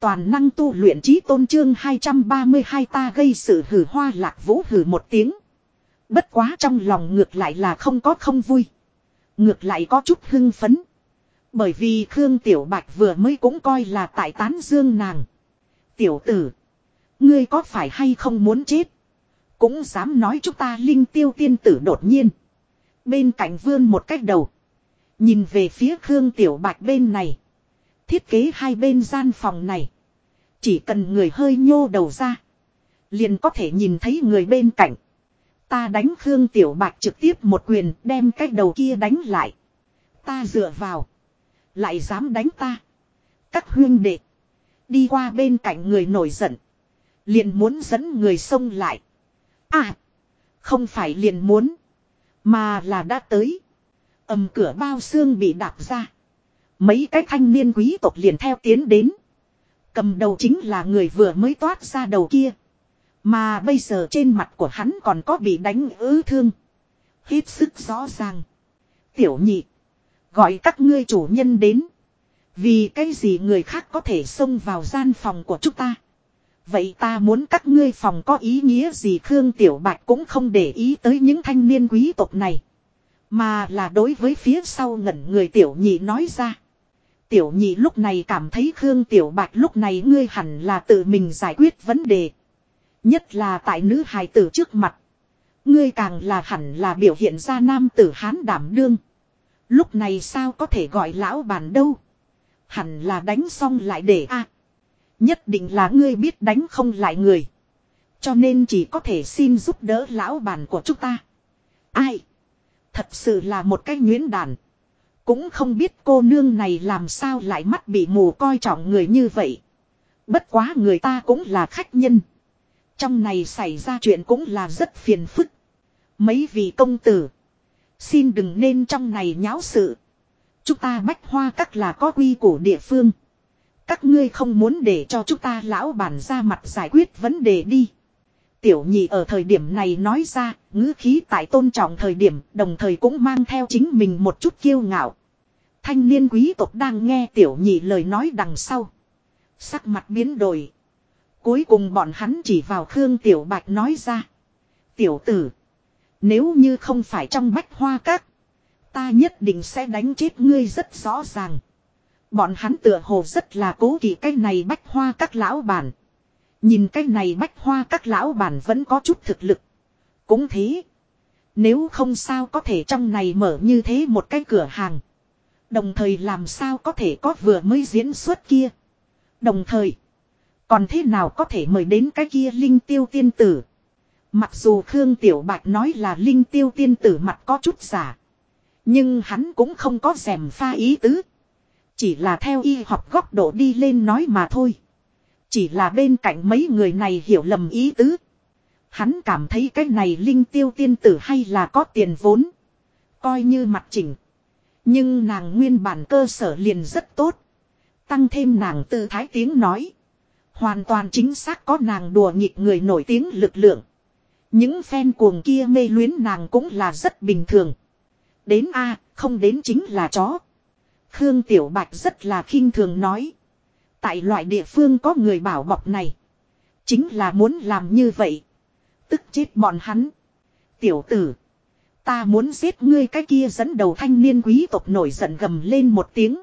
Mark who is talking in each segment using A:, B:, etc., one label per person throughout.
A: Toàn năng tu luyện trí tôn trương 232 ta gây sự hử hoa lạc vũ hử một tiếng. Bất quá trong lòng ngược lại là không có không vui. Ngược lại có chút hưng phấn. Bởi vì Khương Tiểu Bạch vừa mới cũng coi là tại tán dương nàng. Tiểu tử. Ngươi có phải hay không muốn chết? Cũng dám nói chúng ta linh tiêu tiên tử đột nhiên. Bên cạnh vươn một cách đầu. Nhìn về phía Khương Tiểu Bạch bên này. Thiết kế hai bên gian phòng này. Chỉ cần người hơi nhô đầu ra. Liền có thể nhìn thấy người bên cạnh. Ta đánh Khương Tiểu bạc trực tiếp một quyền, đem cái đầu kia đánh lại. Ta dựa vào. Lại dám đánh ta. Các huyên đệ. Đi qua bên cạnh người nổi giận. Liền muốn dẫn người xông lại. À. Không phải liền muốn. Mà là đã tới. ầm cửa bao xương bị đạp ra. Mấy cái thanh niên quý tộc liền theo tiến đến. Cầm đầu chính là người vừa mới toát ra đầu kia. Mà bây giờ trên mặt của hắn còn có bị đánh ứ thương. Hết sức rõ ràng. Tiểu nhị. Gọi các ngươi chủ nhân đến. Vì cái gì người khác có thể xông vào gian phòng của chúng ta. Vậy ta muốn các ngươi phòng có ý nghĩa gì Khương Tiểu Bạch cũng không để ý tới những thanh niên quý tộc này. Mà là đối với phía sau ngẩn người Tiểu Nhị nói ra. Tiểu Nhị lúc này cảm thấy Khương Tiểu Bạch lúc này ngươi hẳn là tự mình giải quyết vấn đề. Nhất là tại nữ hài tử trước mặt. Ngươi càng là hẳn là biểu hiện ra nam tử hán đảm đương. Lúc này sao có thể gọi lão bàn đâu. Hẳn là đánh xong lại để a Nhất định là ngươi biết đánh không lại người. Cho nên chỉ có thể xin giúp đỡ lão bàn của chúng ta. Ai? Thật sự là một cái nguyễn đàn. Cũng không biết cô nương này làm sao lại mắt bị mù coi trọng người như vậy. Bất quá người ta cũng là khách nhân. Trong này xảy ra chuyện cũng là rất phiền phức. Mấy vị công tử. Xin đừng nên trong này nháo sự. Chúng ta bách hoa các là có quy của địa phương. Các ngươi không muốn để cho chúng ta lão bản ra mặt giải quyết vấn đề đi. Tiểu nhị ở thời điểm này nói ra, ngữ khí tại tôn trọng thời điểm, đồng thời cũng mang theo chính mình một chút kiêu ngạo. Thanh niên quý tộc đang nghe tiểu nhị lời nói đằng sau. Sắc mặt biến đổi. Cuối cùng bọn hắn chỉ vào Khương Tiểu Bạch nói ra. Tiểu tử. Nếu như không phải trong bách hoa các. Ta nhất định sẽ đánh chết ngươi rất rõ ràng. Bọn hắn tựa hồ rất là cố kỵ cái này bách hoa các lão bản. Nhìn cái này bách hoa các lão bản vẫn có chút thực lực. Cũng thế. Nếu không sao có thể trong này mở như thế một cái cửa hàng. Đồng thời làm sao có thể có vừa mới diễn xuất kia. Đồng thời. Còn thế nào có thể mời đến cái kia linh tiêu tiên tử. Mặc dù Khương Tiểu Bạch nói là linh tiêu tiên tử mặt có chút giả. Nhưng hắn cũng không có rèm pha ý tứ. Chỉ là theo y học góc độ đi lên nói mà thôi. Chỉ là bên cạnh mấy người này hiểu lầm ý tứ. Hắn cảm thấy cái này linh tiêu tiên tử hay là có tiền vốn. Coi như mặt chỉnh. Nhưng nàng nguyên bản cơ sở liền rất tốt. Tăng thêm nàng tư thái tiếng nói. Hoàn toàn chính xác có nàng đùa nghịch người nổi tiếng lực lượng. Những fan cuồng kia mê luyến nàng cũng là rất bình thường. Đến A, không đến chính là chó. Khương Tiểu Bạch rất là khinh thường nói. Tại loại địa phương có người bảo bọc này. Chính là muốn làm như vậy. Tức chết bọn hắn. Tiểu tử. Ta muốn giết ngươi cái kia dẫn đầu thanh niên quý tộc nổi giận gầm lên một tiếng.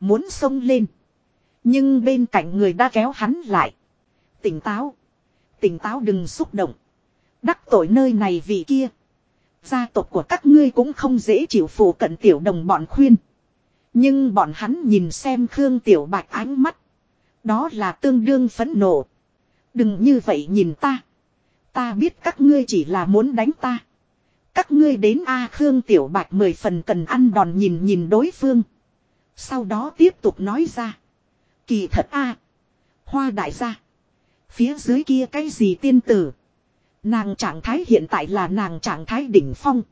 A: Muốn xông lên. Nhưng bên cạnh người đã kéo hắn lại. Tỉnh táo. Tỉnh táo đừng xúc động. Đắc tội nơi này vì kia. Gia tộc của các ngươi cũng không dễ chịu phù cận tiểu đồng bọn khuyên. Nhưng bọn hắn nhìn xem Khương Tiểu Bạch ánh mắt. Đó là tương đương phẫn nộ. Đừng như vậy nhìn ta. Ta biết các ngươi chỉ là muốn đánh ta. Các ngươi đến A Khương Tiểu Bạch mười phần cần ăn đòn nhìn nhìn đối phương. Sau đó tiếp tục nói ra. Kỳ thật A. Hoa đại gia. Phía dưới kia cái gì tiên tử. Nàng trạng thái hiện tại là nàng trạng thái đỉnh phong.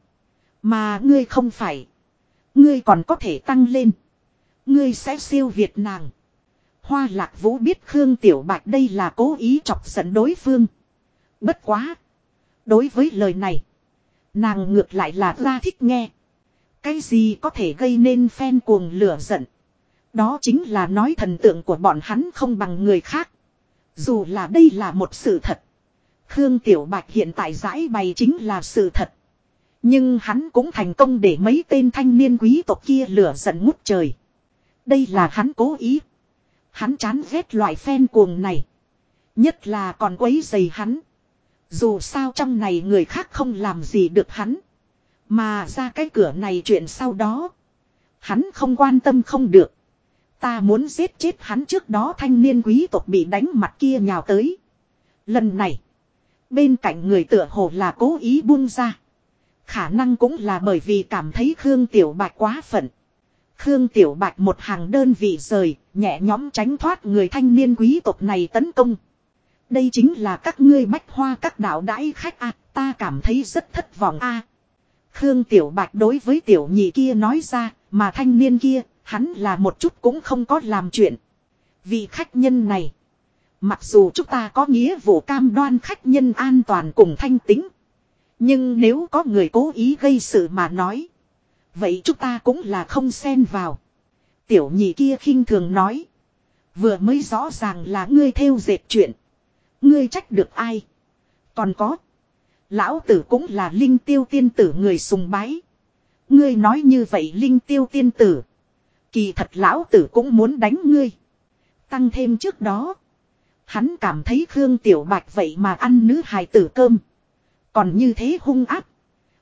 A: Mà ngươi không phải. Ngươi còn có thể tăng lên. Ngươi sẽ siêu việt nàng. Hoa lạc vũ biết Khương Tiểu Bạch đây là cố ý chọc giận đối phương. Bất quá. Đối với lời này. Nàng ngược lại là ra thích nghe. Cái gì có thể gây nên phen cuồng lửa giận. Đó chính là nói thần tượng của bọn hắn không bằng người khác. Dù là đây là một sự thật. Khương Tiểu Bạch hiện tại giải bày chính là sự thật. Nhưng hắn cũng thành công để mấy tên thanh niên quý tộc kia lửa giận ngút trời. Đây là hắn cố ý. Hắn chán ghét loại phen cuồng này. Nhất là còn quấy dày hắn. Dù sao trong này người khác không làm gì được hắn. Mà ra cái cửa này chuyện sau đó. Hắn không quan tâm không được. Ta muốn giết chết hắn trước đó thanh niên quý tộc bị đánh mặt kia nhào tới. Lần này. Bên cạnh người tựa hồ là cố ý buông ra. Khả năng cũng là bởi vì cảm thấy Khương Tiểu Bạch quá phận. Khương Tiểu Bạch một hàng đơn vị rời, nhẹ nhóm tránh thoát người thanh niên quý tộc này tấn công. Đây chính là các ngươi bách hoa các đạo đãi khách a ta cảm thấy rất thất vọng a Khương Tiểu Bạch đối với tiểu nhị kia nói ra, mà thanh niên kia, hắn là một chút cũng không có làm chuyện. Vị khách nhân này, mặc dù chúng ta có nghĩa vụ cam đoan khách nhân an toàn cùng thanh tính. Nhưng nếu có người cố ý gây sự mà nói, vậy chúng ta cũng là không xen vào. Tiểu nhị kia khinh thường nói, vừa mới rõ ràng là ngươi theo dệt chuyện. Ngươi trách được ai? Còn có. Lão tử cũng là linh tiêu tiên tử người sùng bái. Ngươi nói như vậy linh tiêu tiên tử. Kỳ thật lão tử cũng muốn đánh ngươi. Tăng thêm trước đó. Hắn cảm thấy Khương Tiểu Bạch vậy mà ăn nữ hài tử cơm. Còn như thế hung áp.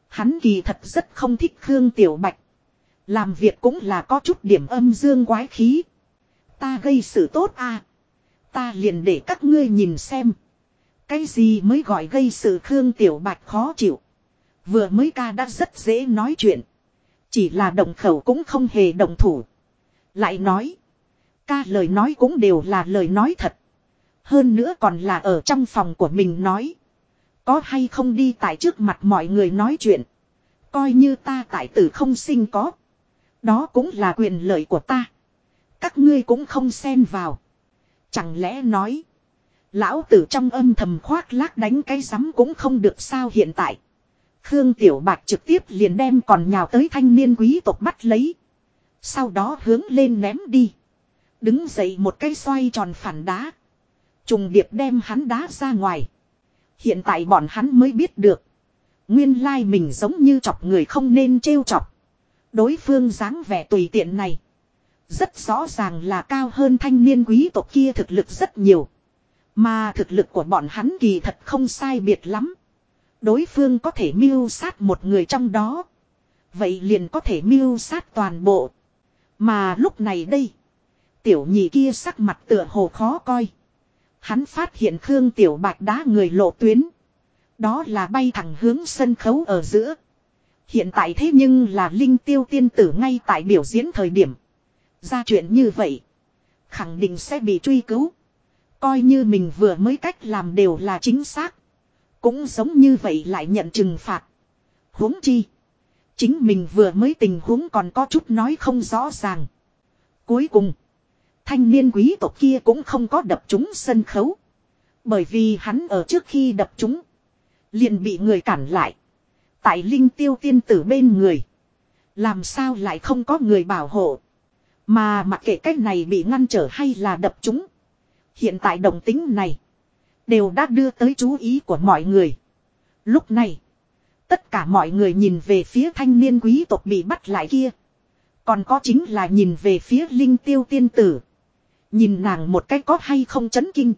A: Hắn kỳ thật rất không thích Khương Tiểu Bạch. Làm việc cũng là có chút điểm âm dương quái khí. Ta gây sự tốt à. Ta liền để các ngươi nhìn xem. Cái gì mới gọi gây sự Khương Tiểu Bạch khó chịu. Vừa mới ca đã rất dễ nói chuyện. Chỉ là động khẩu cũng không hề động thủ. Lại nói. Ca lời nói cũng đều là lời nói thật. Hơn nữa còn là ở trong phòng của mình nói. Có hay không đi tại trước mặt mọi người nói chuyện. Coi như ta tại tử không sinh có. Đó cũng là quyền lợi của ta. Các ngươi cũng không xen vào. Chẳng lẽ nói. Lão tử trong âm thầm khoác lác đánh cái rắm cũng không được sao hiện tại. Khương Tiểu Bạch trực tiếp liền đem còn nhào tới thanh niên quý tộc bắt lấy. Sau đó hướng lên ném đi. Đứng dậy một cái xoay tròn phản đá. Trùng điệp đem hắn đá ra ngoài. Hiện tại bọn hắn mới biết được. Nguyên lai mình giống như chọc người không nên trêu chọc. Đối phương dáng vẻ tùy tiện này. Rất rõ ràng là cao hơn thanh niên quý tộc kia thực lực rất nhiều. Mà thực lực của bọn hắn kỳ thật không sai biệt lắm. Đối phương có thể mưu sát một người trong đó. Vậy liền có thể mưu sát toàn bộ. Mà lúc này đây. Tiểu nhị kia sắc mặt tựa hồ khó coi. Hắn phát hiện Khương Tiểu Bạch đá người lộ tuyến. Đó là bay thẳng hướng sân khấu ở giữa. Hiện tại thế nhưng là Linh Tiêu Tiên Tử ngay tại biểu diễn thời điểm. Ra chuyện như vậy. Khẳng định sẽ bị truy cứu. Coi như mình vừa mới cách làm đều là chính xác. Cũng giống như vậy lại nhận trừng phạt. huống chi. Chính mình vừa mới tình huống còn có chút nói không rõ ràng. Cuối cùng. Thanh niên quý tộc kia cũng không có đập chúng sân khấu. Bởi vì hắn ở trước khi đập chúng. Liền bị người cản lại. Tại linh tiêu tiên tử bên người. Làm sao lại không có người bảo hộ. Mà mặc kệ cách này bị ngăn trở hay là đập chúng. Hiện tại đồng tính này. Đều đã đưa tới chú ý của mọi người. Lúc này. Tất cả mọi người nhìn về phía thanh niên quý tộc bị bắt lại kia. Còn có chính là nhìn về phía linh tiêu tiên tử. Nhìn nàng một cách có hay không chấn kinh.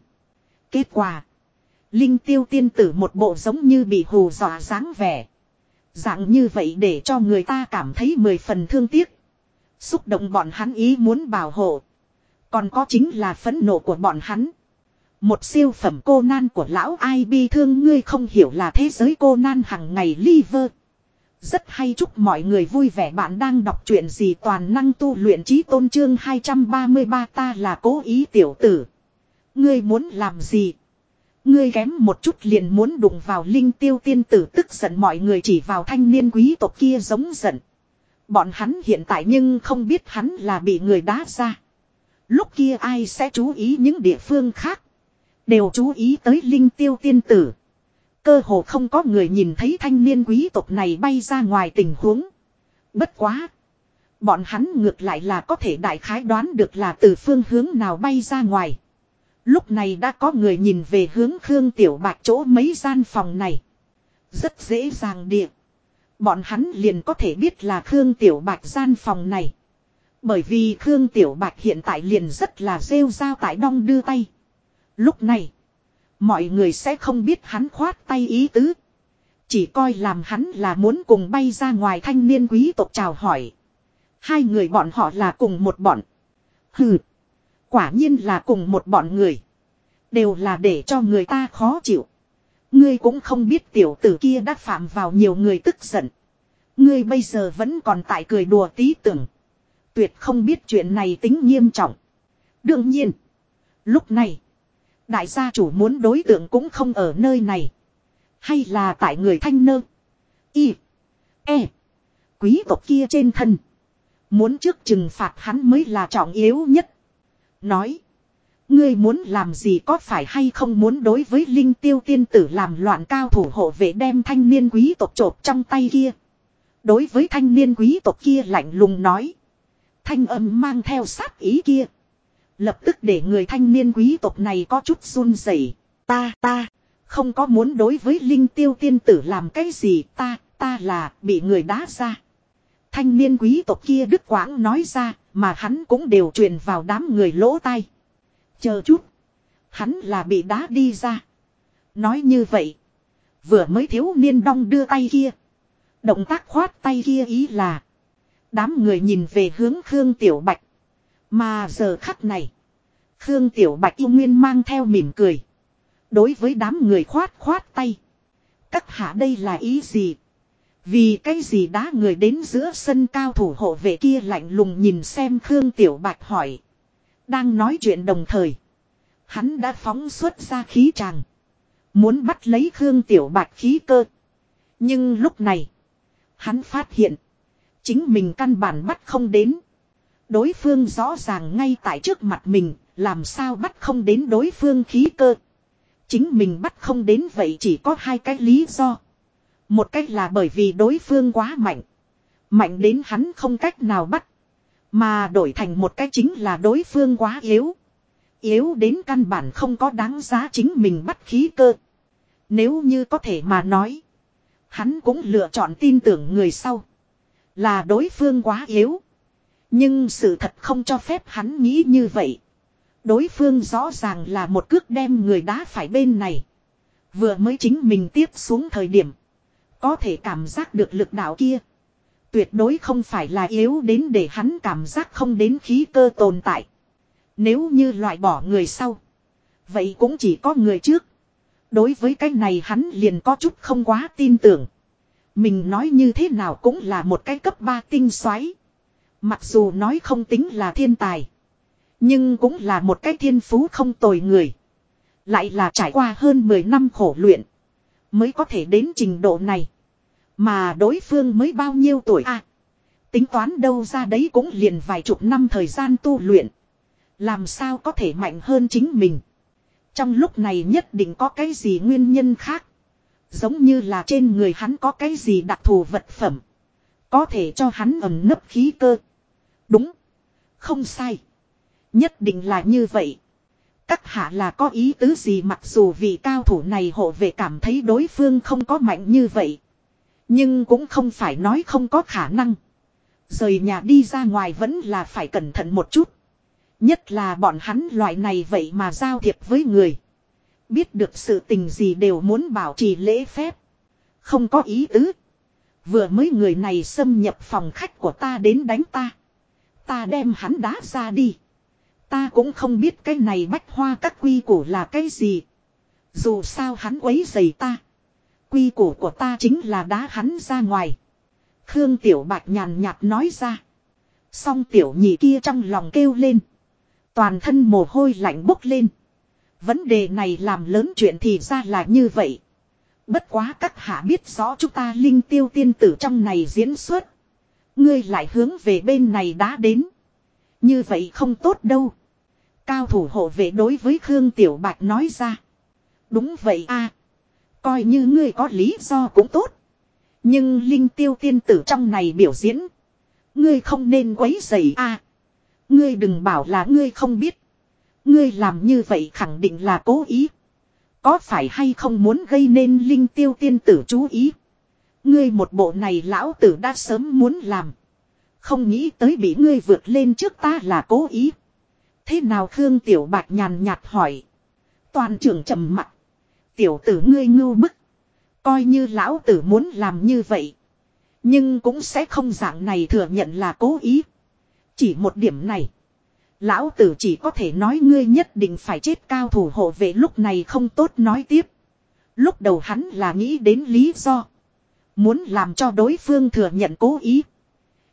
A: Kết quả. Linh tiêu tiên tử một bộ giống như bị hù dọa dáng vẻ. Dạng như vậy để cho người ta cảm thấy mười phần thương tiếc. Xúc động bọn hắn ý muốn bảo hộ. Còn có chính là phẫn nộ của bọn hắn. Một siêu phẩm cô nan của lão ai bi thương ngươi không hiểu là thế giới cô nan hằng ngày liver. Rất hay chúc mọi người vui vẻ bạn đang đọc truyện gì toàn năng tu luyện trí tôn trương 233 ta là cố ý tiểu tử. Ngươi muốn làm gì? Ngươi kém một chút liền muốn đụng vào linh tiêu tiên tử tức giận mọi người chỉ vào thanh niên quý tộc kia giống giận. Bọn hắn hiện tại nhưng không biết hắn là bị người đá ra. Lúc kia ai sẽ chú ý những địa phương khác. Đều chú ý tới linh tiêu tiên tử. Cơ hồ không có người nhìn thấy thanh niên quý tộc này bay ra ngoài tình huống. Bất quá. Bọn hắn ngược lại là có thể đại khái đoán được là từ phương hướng nào bay ra ngoài. Lúc này đã có người nhìn về hướng Khương Tiểu Bạch chỗ mấy gian phòng này. Rất dễ dàng địa. Bọn hắn liền có thể biết là Khương Tiểu Bạch gian phòng này. Bởi vì Khương Tiểu Bạch hiện tại liền rất là rêu rao tại đong đưa tay. Lúc này, mọi người sẽ không biết hắn khoát tay ý tứ. Chỉ coi làm hắn là muốn cùng bay ra ngoài thanh niên quý tộc chào hỏi. Hai người bọn họ là cùng một bọn. Hừ. Quả nhiên là cùng một bọn người. Đều là để cho người ta khó chịu. Ngươi cũng không biết tiểu tử kia đã phạm vào nhiều người tức giận. Ngươi bây giờ vẫn còn tại cười đùa tí tưởng. Tuyệt không biết chuyện này tính nghiêm trọng. Đương nhiên. Lúc này. Đại gia chủ muốn đối tượng cũng không ở nơi này. Hay là tại người thanh nơ. Y. E. Quý tộc kia trên thân. Muốn trước trừng phạt hắn mới là trọng yếu nhất. Nói. Ngươi muốn làm gì có phải hay không muốn đối với linh tiêu tiên tử làm loạn cao thủ hộ vệ đem thanh niên quý tộc trộp trong tay kia. Đối với thanh niên quý tộc kia lạnh lùng nói. Thanh âm mang theo sát ý kia. Lập tức để người thanh niên quý tộc này có chút run rẩy. Ta, ta, không có muốn đối với linh tiêu tiên tử làm cái gì ta, ta là bị người đá ra. Thanh niên quý tộc kia đức quãng nói ra, mà hắn cũng đều truyền vào đám người lỗ tai. Chờ chút. Hắn là bị đá đi ra. Nói như vậy. Vừa mới thiếu niên đong đưa tay kia. Động tác khoát tay kia ý là. Đám người nhìn về hướng Khương Tiểu Bạch. Mà giờ khắc này. Khương Tiểu Bạch yêu nguyên mang theo mỉm cười. Đối với đám người khoát khoát tay. Các hạ đây là ý gì? Vì cái gì đá người đến giữa sân cao thủ hộ vệ kia lạnh lùng nhìn xem Khương Tiểu Bạch hỏi. Đang nói chuyện đồng thời. Hắn đã phóng xuất ra khí tràng. Muốn bắt lấy Khương Tiểu Bạch khí cơ. Nhưng lúc này. Hắn phát hiện. Chính mình căn bản bắt không đến. Đối phương rõ ràng ngay tại trước mặt mình. Làm sao bắt không đến đối phương khí cơ. Chính mình bắt không đến vậy chỉ có hai cái lý do. Một cách là bởi vì đối phương quá mạnh. Mạnh đến hắn không cách nào bắt. Mà đổi thành một cách chính là đối phương quá yếu. Yếu đến căn bản không có đáng giá chính mình bắt khí cơ. Nếu như có thể mà nói. Hắn cũng lựa chọn tin tưởng người sau. Là đối phương quá yếu. Nhưng sự thật không cho phép hắn nghĩ như vậy. Đối phương rõ ràng là một cước đem người đá phải bên này. Vừa mới chính mình tiếp xuống thời điểm. Có thể cảm giác được lực đạo kia. Tuyệt đối không phải là yếu đến để hắn cảm giác không đến khí cơ tồn tại. Nếu như loại bỏ người sau. Vậy cũng chỉ có người trước. Đối với cái này hắn liền có chút không quá tin tưởng. Mình nói như thế nào cũng là một cái cấp 3 tinh xoáy. Mặc dù nói không tính là thiên tài. Nhưng cũng là một cái thiên phú không tồi người. Lại là trải qua hơn 10 năm khổ luyện. Mới có thể đến trình độ này. Mà đối phương mới bao nhiêu tuổi à. Tính toán đâu ra đấy cũng liền vài chục năm thời gian tu luyện. Làm sao có thể mạnh hơn chính mình. Trong lúc này nhất định có cái gì nguyên nhân khác. Giống như là trên người hắn có cái gì đặc thù vật phẩm. Có thể cho hắn ẩm nấp khí cơ. Đúng. Không sai. Nhất định là như vậy. Các hạ là có ý tứ gì mặc dù vị cao thủ này hộ vệ cảm thấy đối phương không có mạnh như vậy. Nhưng cũng không phải nói không có khả năng. Rời nhà đi ra ngoài vẫn là phải cẩn thận một chút. Nhất là bọn hắn loại này vậy mà giao thiệp với người. Biết được sự tình gì đều muốn bảo trì lễ phép. Không có ý tứ. Vừa mới người này xâm nhập phòng khách của ta đến đánh ta. Ta đem hắn đá ra đi. Ta cũng không biết cái này bách hoa các quy củ là cái gì. Dù sao hắn quấy dày ta. Quy củ của ta chính là đá hắn ra ngoài. Khương Tiểu Bạch nhàn nhạt nói ra. Song Tiểu nhị kia trong lòng kêu lên. Toàn thân mồ hôi lạnh bốc lên. Vấn đề này làm lớn chuyện thì ra là như vậy. Bất quá các hạ biết rõ chúng ta linh tiêu tiên tử trong này diễn xuất. Ngươi lại hướng về bên này đã đến. Như vậy không tốt đâu. Cao thủ hộ vệ đối với Khương Tiểu Bạch nói ra. Đúng vậy a Coi như ngươi có lý do cũng tốt. Nhưng linh tiêu tiên tử trong này biểu diễn. Ngươi không nên quấy rầy a. Ngươi đừng bảo là ngươi không biết. Ngươi làm như vậy khẳng định là cố ý. Có phải hay không muốn gây nên linh tiêu tiên tử chú ý. Ngươi một bộ này lão tử đã sớm muốn làm. Không nghĩ tới bị ngươi vượt lên trước ta là cố ý. Thế nào Khương Tiểu Bạch nhàn nhạt hỏi. Toàn trưởng trầm mặt. Tiểu tử ngươi ngưu bức. Coi như lão tử muốn làm như vậy. Nhưng cũng sẽ không dạng này thừa nhận là cố ý. Chỉ một điểm này. Lão tử chỉ có thể nói ngươi nhất định phải chết cao thủ hộ vệ lúc này không tốt nói tiếp. Lúc đầu hắn là nghĩ đến lý do. Muốn làm cho đối phương thừa nhận cố ý.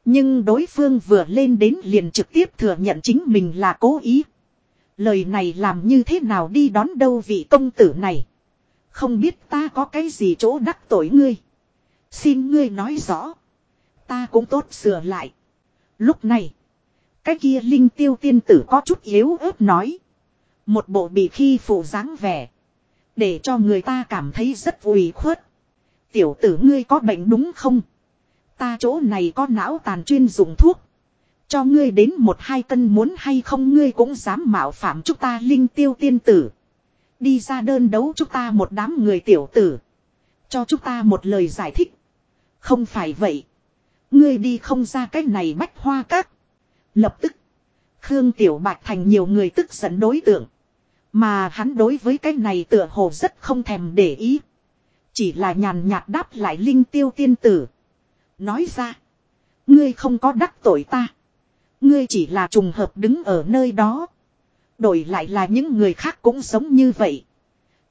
A: Nhưng đối phương vừa lên đến liền trực tiếp thừa nhận chính mình là cố ý. Lời này làm như thế nào đi đón đâu vị công tử này. Không biết ta có cái gì chỗ đắc tội ngươi. Xin ngươi nói rõ. Ta cũng tốt sửa lại. Lúc này. Cái kia linh tiêu tiên tử có chút yếu ớt nói. Một bộ bị khi phụ dáng vẻ. Để cho người ta cảm thấy rất ủy khuất. Tiểu tử ngươi có bệnh đúng không? Ta chỗ này có não tàn chuyên dùng thuốc. Cho ngươi đến một hai cân muốn hay không ngươi cũng dám mạo phạm chúng ta linh tiêu tiên tử. Đi ra đơn đấu chúng ta một đám người tiểu tử. Cho chúng ta một lời giải thích. Không phải vậy. Ngươi đi không ra cách này bách hoa các. Lập tức. Khương Tiểu Bạch thành nhiều người tức giận đối tượng. Mà hắn đối với cái này tựa hồ rất không thèm để ý. Chỉ là nhàn nhạt đáp lại linh tiêu tiên tử. Nói ra. Ngươi không có đắc tội ta. Ngươi chỉ là trùng hợp đứng ở nơi đó. Đổi lại là những người khác cũng sống như vậy.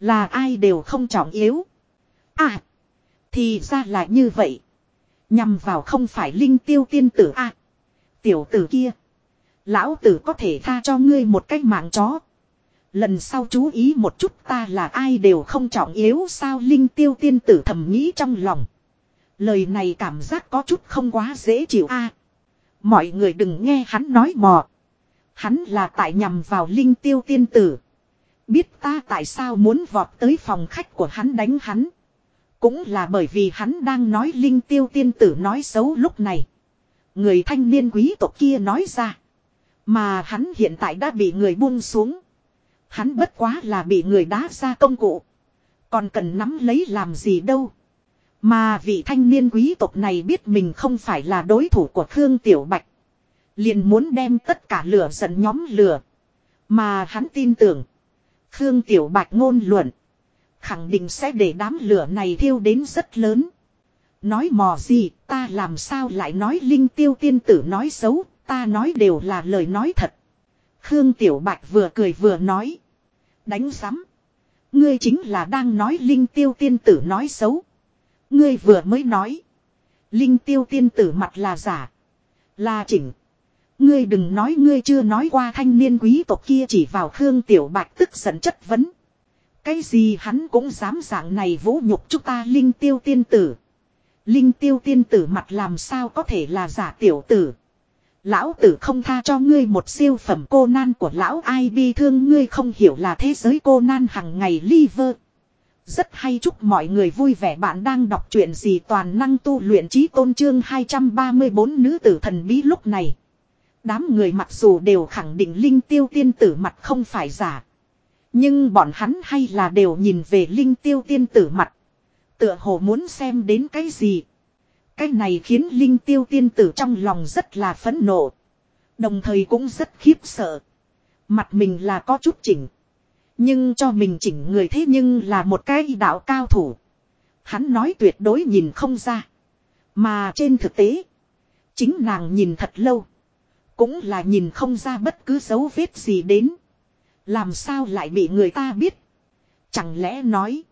A: Là ai đều không trọng yếu. À. Thì ra là như vậy. Nhằm vào không phải linh tiêu tiên tử a à, Tiểu tử kia. Lão tử có thể tha cho ngươi một cách mạng chó. Lần sau chú ý một chút ta là ai đều không trọng yếu sao linh tiêu tiên tử thầm nghĩ trong lòng. Lời này cảm giác có chút không quá dễ chịu a. mọi người đừng nghe hắn nói mò. Hắn là tại nhằm vào linh tiêu tiên tử. Biết ta tại sao muốn vọt tới phòng khách của hắn đánh hắn. Cũng là bởi vì hắn đang nói linh tiêu tiên tử nói xấu lúc này. Người thanh niên quý tộc kia nói ra. Mà hắn hiện tại đã bị người buông xuống. Hắn bất quá là bị người đá ra công cụ. Còn cần nắm lấy làm gì đâu. Mà vị thanh niên quý tộc này biết mình không phải là đối thủ của Khương Tiểu Bạch. Liền muốn đem tất cả lửa giận nhóm lửa. Mà hắn tin tưởng. Khương Tiểu Bạch ngôn luận. Khẳng định sẽ để đám lửa này thiêu đến rất lớn. Nói mò gì, ta làm sao lại nói linh tiêu tiên tử nói xấu. Ta nói đều là lời nói thật. Khương Tiểu Bạch vừa cười vừa nói. Đánh sắm. Ngươi chính là đang nói linh tiêu tiên tử nói xấu. Ngươi vừa mới nói. Linh tiêu tiên tử mặt là giả. Là chỉnh. Ngươi đừng nói ngươi chưa nói qua thanh niên quý tộc kia chỉ vào Khương Tiểu Bạch tức giận chất vấn. Cái gì hắn cũng dám dạng này vũ nhục chúng ta linh tiêu tiên tử. Linh tiêu tiên tử mặt làm sao có thể là giả tiểu tử. Lão tử không tha cho ngươi một siêu phẩm cô nan của lão ai bi thương ngươi không hiểu là thế giới cô nan hằng ngày liver. Rất hay chúc mọi người vui vẻ bạn đang đọc truyện gì toàn năng tu luyện trí tôn trương 234 nữ tử thần bí lúc này. Đám người mặc dù đều khẳng định linh tiêu tiên tử mặt không phải giả. Nhưng bọn hắn hay là đều nhìn về linh tiêu tiên tử mặt. Tựa hồ muốn xem đến cái gì. Cái này khiến linh tiêu tiên tử trong lòng rất là phẫn nộ. Đồng thời cũng rất khiếp sợ. Mặt mình là có chút chỉnh. Nhưng cho mình chỉnh người thế nhưng là một cái đạo cao thủ. Hắn nói tuyệt đối nhìn không ra. Mà trên thực tế. Chính nàng nhìn thật lâu. Cũng là nhìn không ra bất cứ dấu vết gì đến. Làm sao lại bị người ta biết. Chẳng lẽ nói.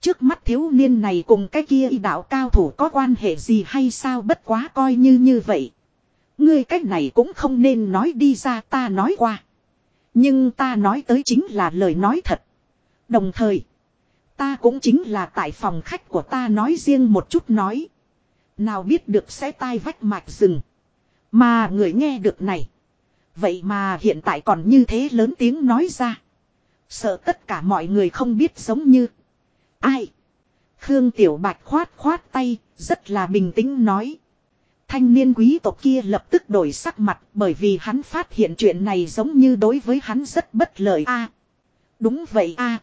A: Trước mắt thiếu niên này cùng cái kia y đạo cao thủ có quan hệ gì hay sao bất quá coi như như vậy. Ngươi cách này cũng không nên nói đi ra ta nói qua. Nhưng ta nói tới chính là lời nói thật. Đồng thời, ta cũng chính là tại phòng khách của ta nói riêng một chút nói. Nào biết được sẽ tai vách mạch rừng. Mà người nghe được này. Vậy mà hiện tại còn như thế lớn tiếng nói ra. Sợ tất cả mọi người không biết giống như. Ai? Khương Tiểu Bạch khoát khoát tay, rất là bình tĩnh nói. Thanh niên quý tộc kia lập tức đổi sắc mặt bởi vì hắn phát hiện chuyện này giống như đối với hắn rất bất lợi a. đúng vậy a.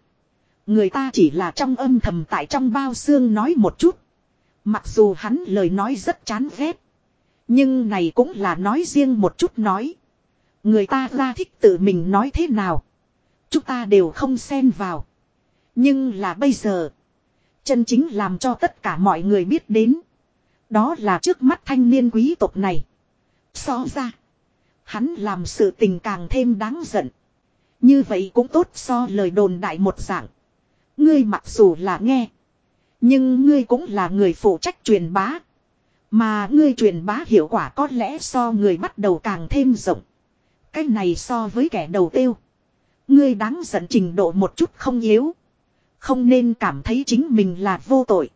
A: Người ta chỉ là trong âm thầm tại trong bao xương nói một chút. Mặc dù hắn lời nói rất chán ghét. Nhưng này cũng là nói riêng một chút nói. Người ta ra thích tự mình nói thế nào. Chúng ta đều không xen vào. Nhưng là bây giờ. Chân chính làm cho tất cả mọi người biết đến. Đó là trước mắt thanh niên quý tộc này. So ra. Hắn làm sự tình càng thêm đáng giận. Như vậy cũng tốt so lời đồn đại một dạng. Ngươi mặc dù là nghe. Nhưng ngươi cũng là người phụ trách truyền bá. Mà ngươi truyền bá hiệu quả có lẽ so người bắt đầu càng thêm rộng. Cái này so với kẻ đầu tiêu. Ngươi đáng giận trình độ một chút không yếu. Không nên cảm thấy chính mình là vô tội.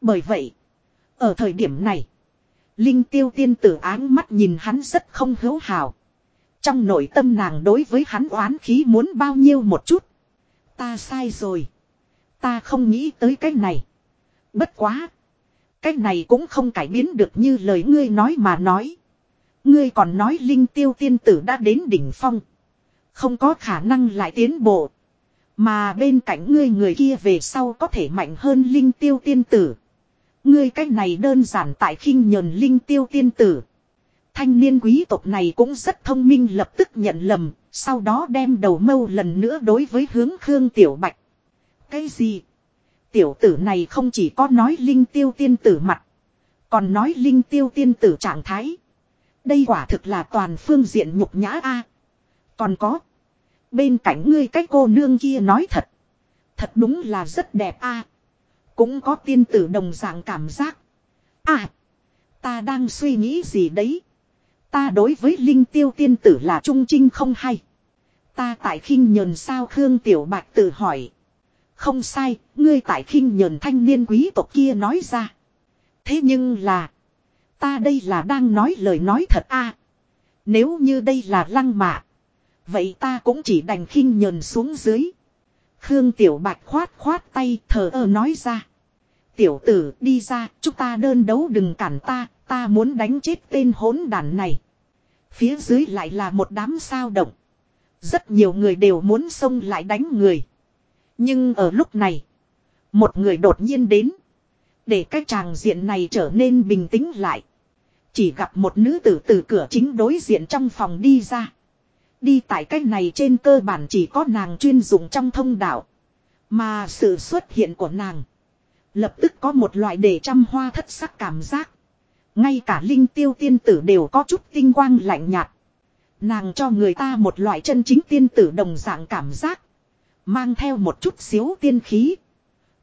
A: Bởi vậy, ở thời điểm này, Linh tiêu tiên tử áng mắt nhìn hắn rất không hữu hào. Trong nội tâm nàng đối với hắn oán khí muốn bao nhiêu một chút. Ta sai rồi. Ta không nghĩ tới cái này. Bất quá cách này cũng không cải biến được như lời ngươi nói mà nói. Ngươi còn nói linh tiêu tiên tử đã đến đỉnh phong. Không có khả năng lại tiến bộ. Mà bên cạnh ngươi người kia về sau có thể mạnh hơn linh tiêu tiên tử. Ngươi cách này đơn giản tại khinh nhờn linh tiêu tiên tử. Thanh niên quý tộc này cũng rất thông minh lập tức nhận lầm, sau đó đem đầu mâu lần nữa đối với hướng Khương Tiểu Bạch. Cái gì? Tiểu tử này không chỉ có nói linh tiêu tiên tử mặt, còn nói linh tiêu tiên tử trạng thái. Đây quả thực là toàn phương diện nhục nhã a. Còn có. Bên cạnh ngươi cái cô nương kia nói thật. Thật đúng là rất đẹp a. Cũng có tiên tử đồng dạng cảm giác. À. Ta đang suy nghĩ gì đấy. Ta đối với linh tiêu tiên tử là trung trinh không hay. Ta tại khinh nhờn sao Khương Tiểu Bạch tự hỏi. Không sai, ngươi tại khinh nhờn thanh niên quý tộc kia nói ra. Thế nhưng là. Ta đây là đang nói lời nói thật a. Nếu như đây là lăng mạ. Vậy ta cũng chỉ đành khinh nhờn xuống dưới. Khương Tiểu Bạch khoát khoát tay thờ ơ nói ra. Tiểu tử đi ra, chúng ta đơn đấu đừng cản ta, ta muốn đánh chết tên hỗn đàn này. Phía dưới lại là một đám sao động. Rất nhiều người đều muốn xông lại đánh người. Nhưng ở lúc này, một người đột nhiên đến. Để cái tràng diện này trở nên bình tĩnh lại. Chỉ gặp một nữ tử từ cửa chính đối diện trong phòng đi ra. Đi tại cách này trên cơ bản chỉ có nàng chuyên dụng trong thông đạo. Mà sự xuất hiện của nàng. Lập tức có một loại để trăm hoa thất sắc cảm giác. Ngay cả linh tiêu tiên tử đều có chút tinh quang lạnh nhạt. Nàng cho người ta một loại chân chính tiên tử đồng dạng cảm giác. Mang theo một chút xíu tiên khí.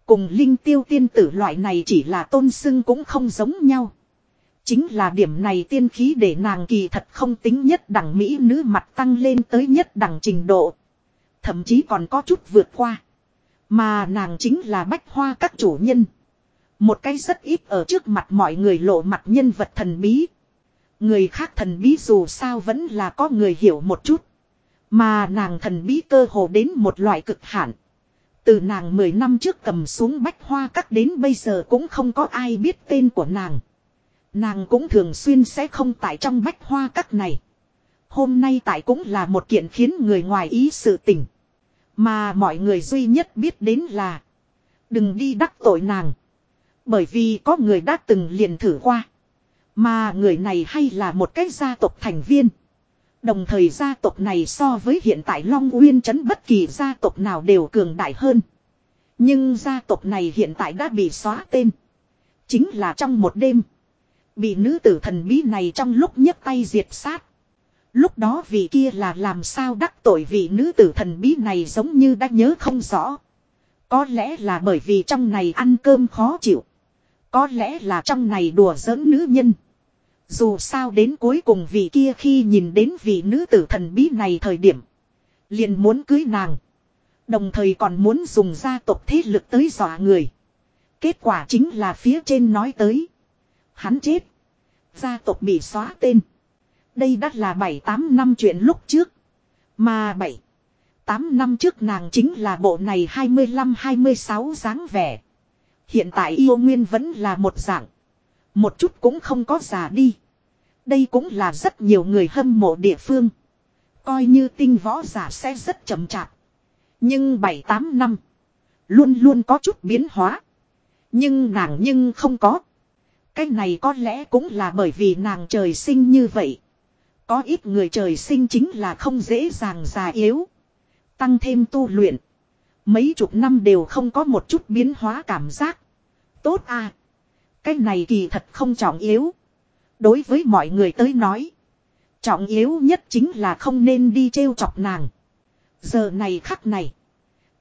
A: Cùng linh tiêu tiên tử loại này chỉ là tôn sưng cũng không giống nhau. Chính là điểm này tiên khí để nàng kỳ thật không tính nhất đẳng mỹ nữ mặt tăng lên tới nhất đẳng trình độ. Thậm chí còn có chút vượt qua. Mà nàng chính là bách hoa các chủ nhân. Một cái rất ít ở trước mặt mọi người lộ mặt nhân vật thần bí. Người khác thần bí dù sao vẫn là có người hiểu một chút. Mà nàng thần bí cơ hồ đến một loại cực hạn. Từ nàng 10 năm trước cầm xuống bách hoa các đến bây giờ cũng không có ai biết tên của nàng. Nàng cũng thường xuyên sẽ không tại trong bách hoa các này. Hôm nay tại cũng là một kiện khiến người ngoài ý sự tình. Mà mọi người duy nhất biết đến là. Đừng đi đắc tội nàng. Bởi vì có người đã từng liền thử qua. Mà người này hay là một cái gia tộc thành viên. Đồng thời gia tộc này so với hiện tại Long Uyên trấn bất kỳ gia tộc nào đều cường đại hơn. Nhưng gia tộc này hiện tại đã bị xóa tên. Chính là trong một đêm. Bị nữ tử thần bí này trong lúc nhấc tay diệt sát. Lúc đó vị kia là làm sao đắc tội vị nữ tử thần bí này giống như đã nhớ không rõ. Có lẽ là bởi vì trong này ăn cơm khó chịu. Có lẽ là trong này đùa giỡn nữ nhân. Dù sao đến cuối cùng vị kia khi nhìn đến vị nữ tử thần bí này thời điểm. Liền muốn cưới nàng. Đồng thời còn muốn dùng gia tộc thế lực tới dọa người. Kết quả chính là phía trên nói tới. Hắn chết. Gia tộc bị xóa tên. Đây đã là 7-8 năm chuyện lúc trước. Mà 7. 8 năm trước nàng chính là bộ này 25-26 dáng vẻ. Hiện tại yêu nguyên vẫn là một dạng. Một chút cũng không có già đi. Đây cũng là rất nhiều người hâm mộ địa phương. Coi như tinh võ giả sẽ rất chậm chạp. Nhưng 7-8 năm. Luôn luôn có chút biến hóa. Nhưng nàng nhưng không có. Cái này có lẽ cũng là bởi vì nàng trời sinh như vậy. Có ít người trời sinh chính là không dễ dàng già yếu. Tăng thêm tu luyện. Mấy chục năm đều không có một chút biến hóa cảm giác. Tốt à. Cái này kỳ thật không trọng yếu. Đối với mọi người tới nói. Trọng yếu nhất chính là không nên đi trêu chọc nàng. Giờ này khắc này.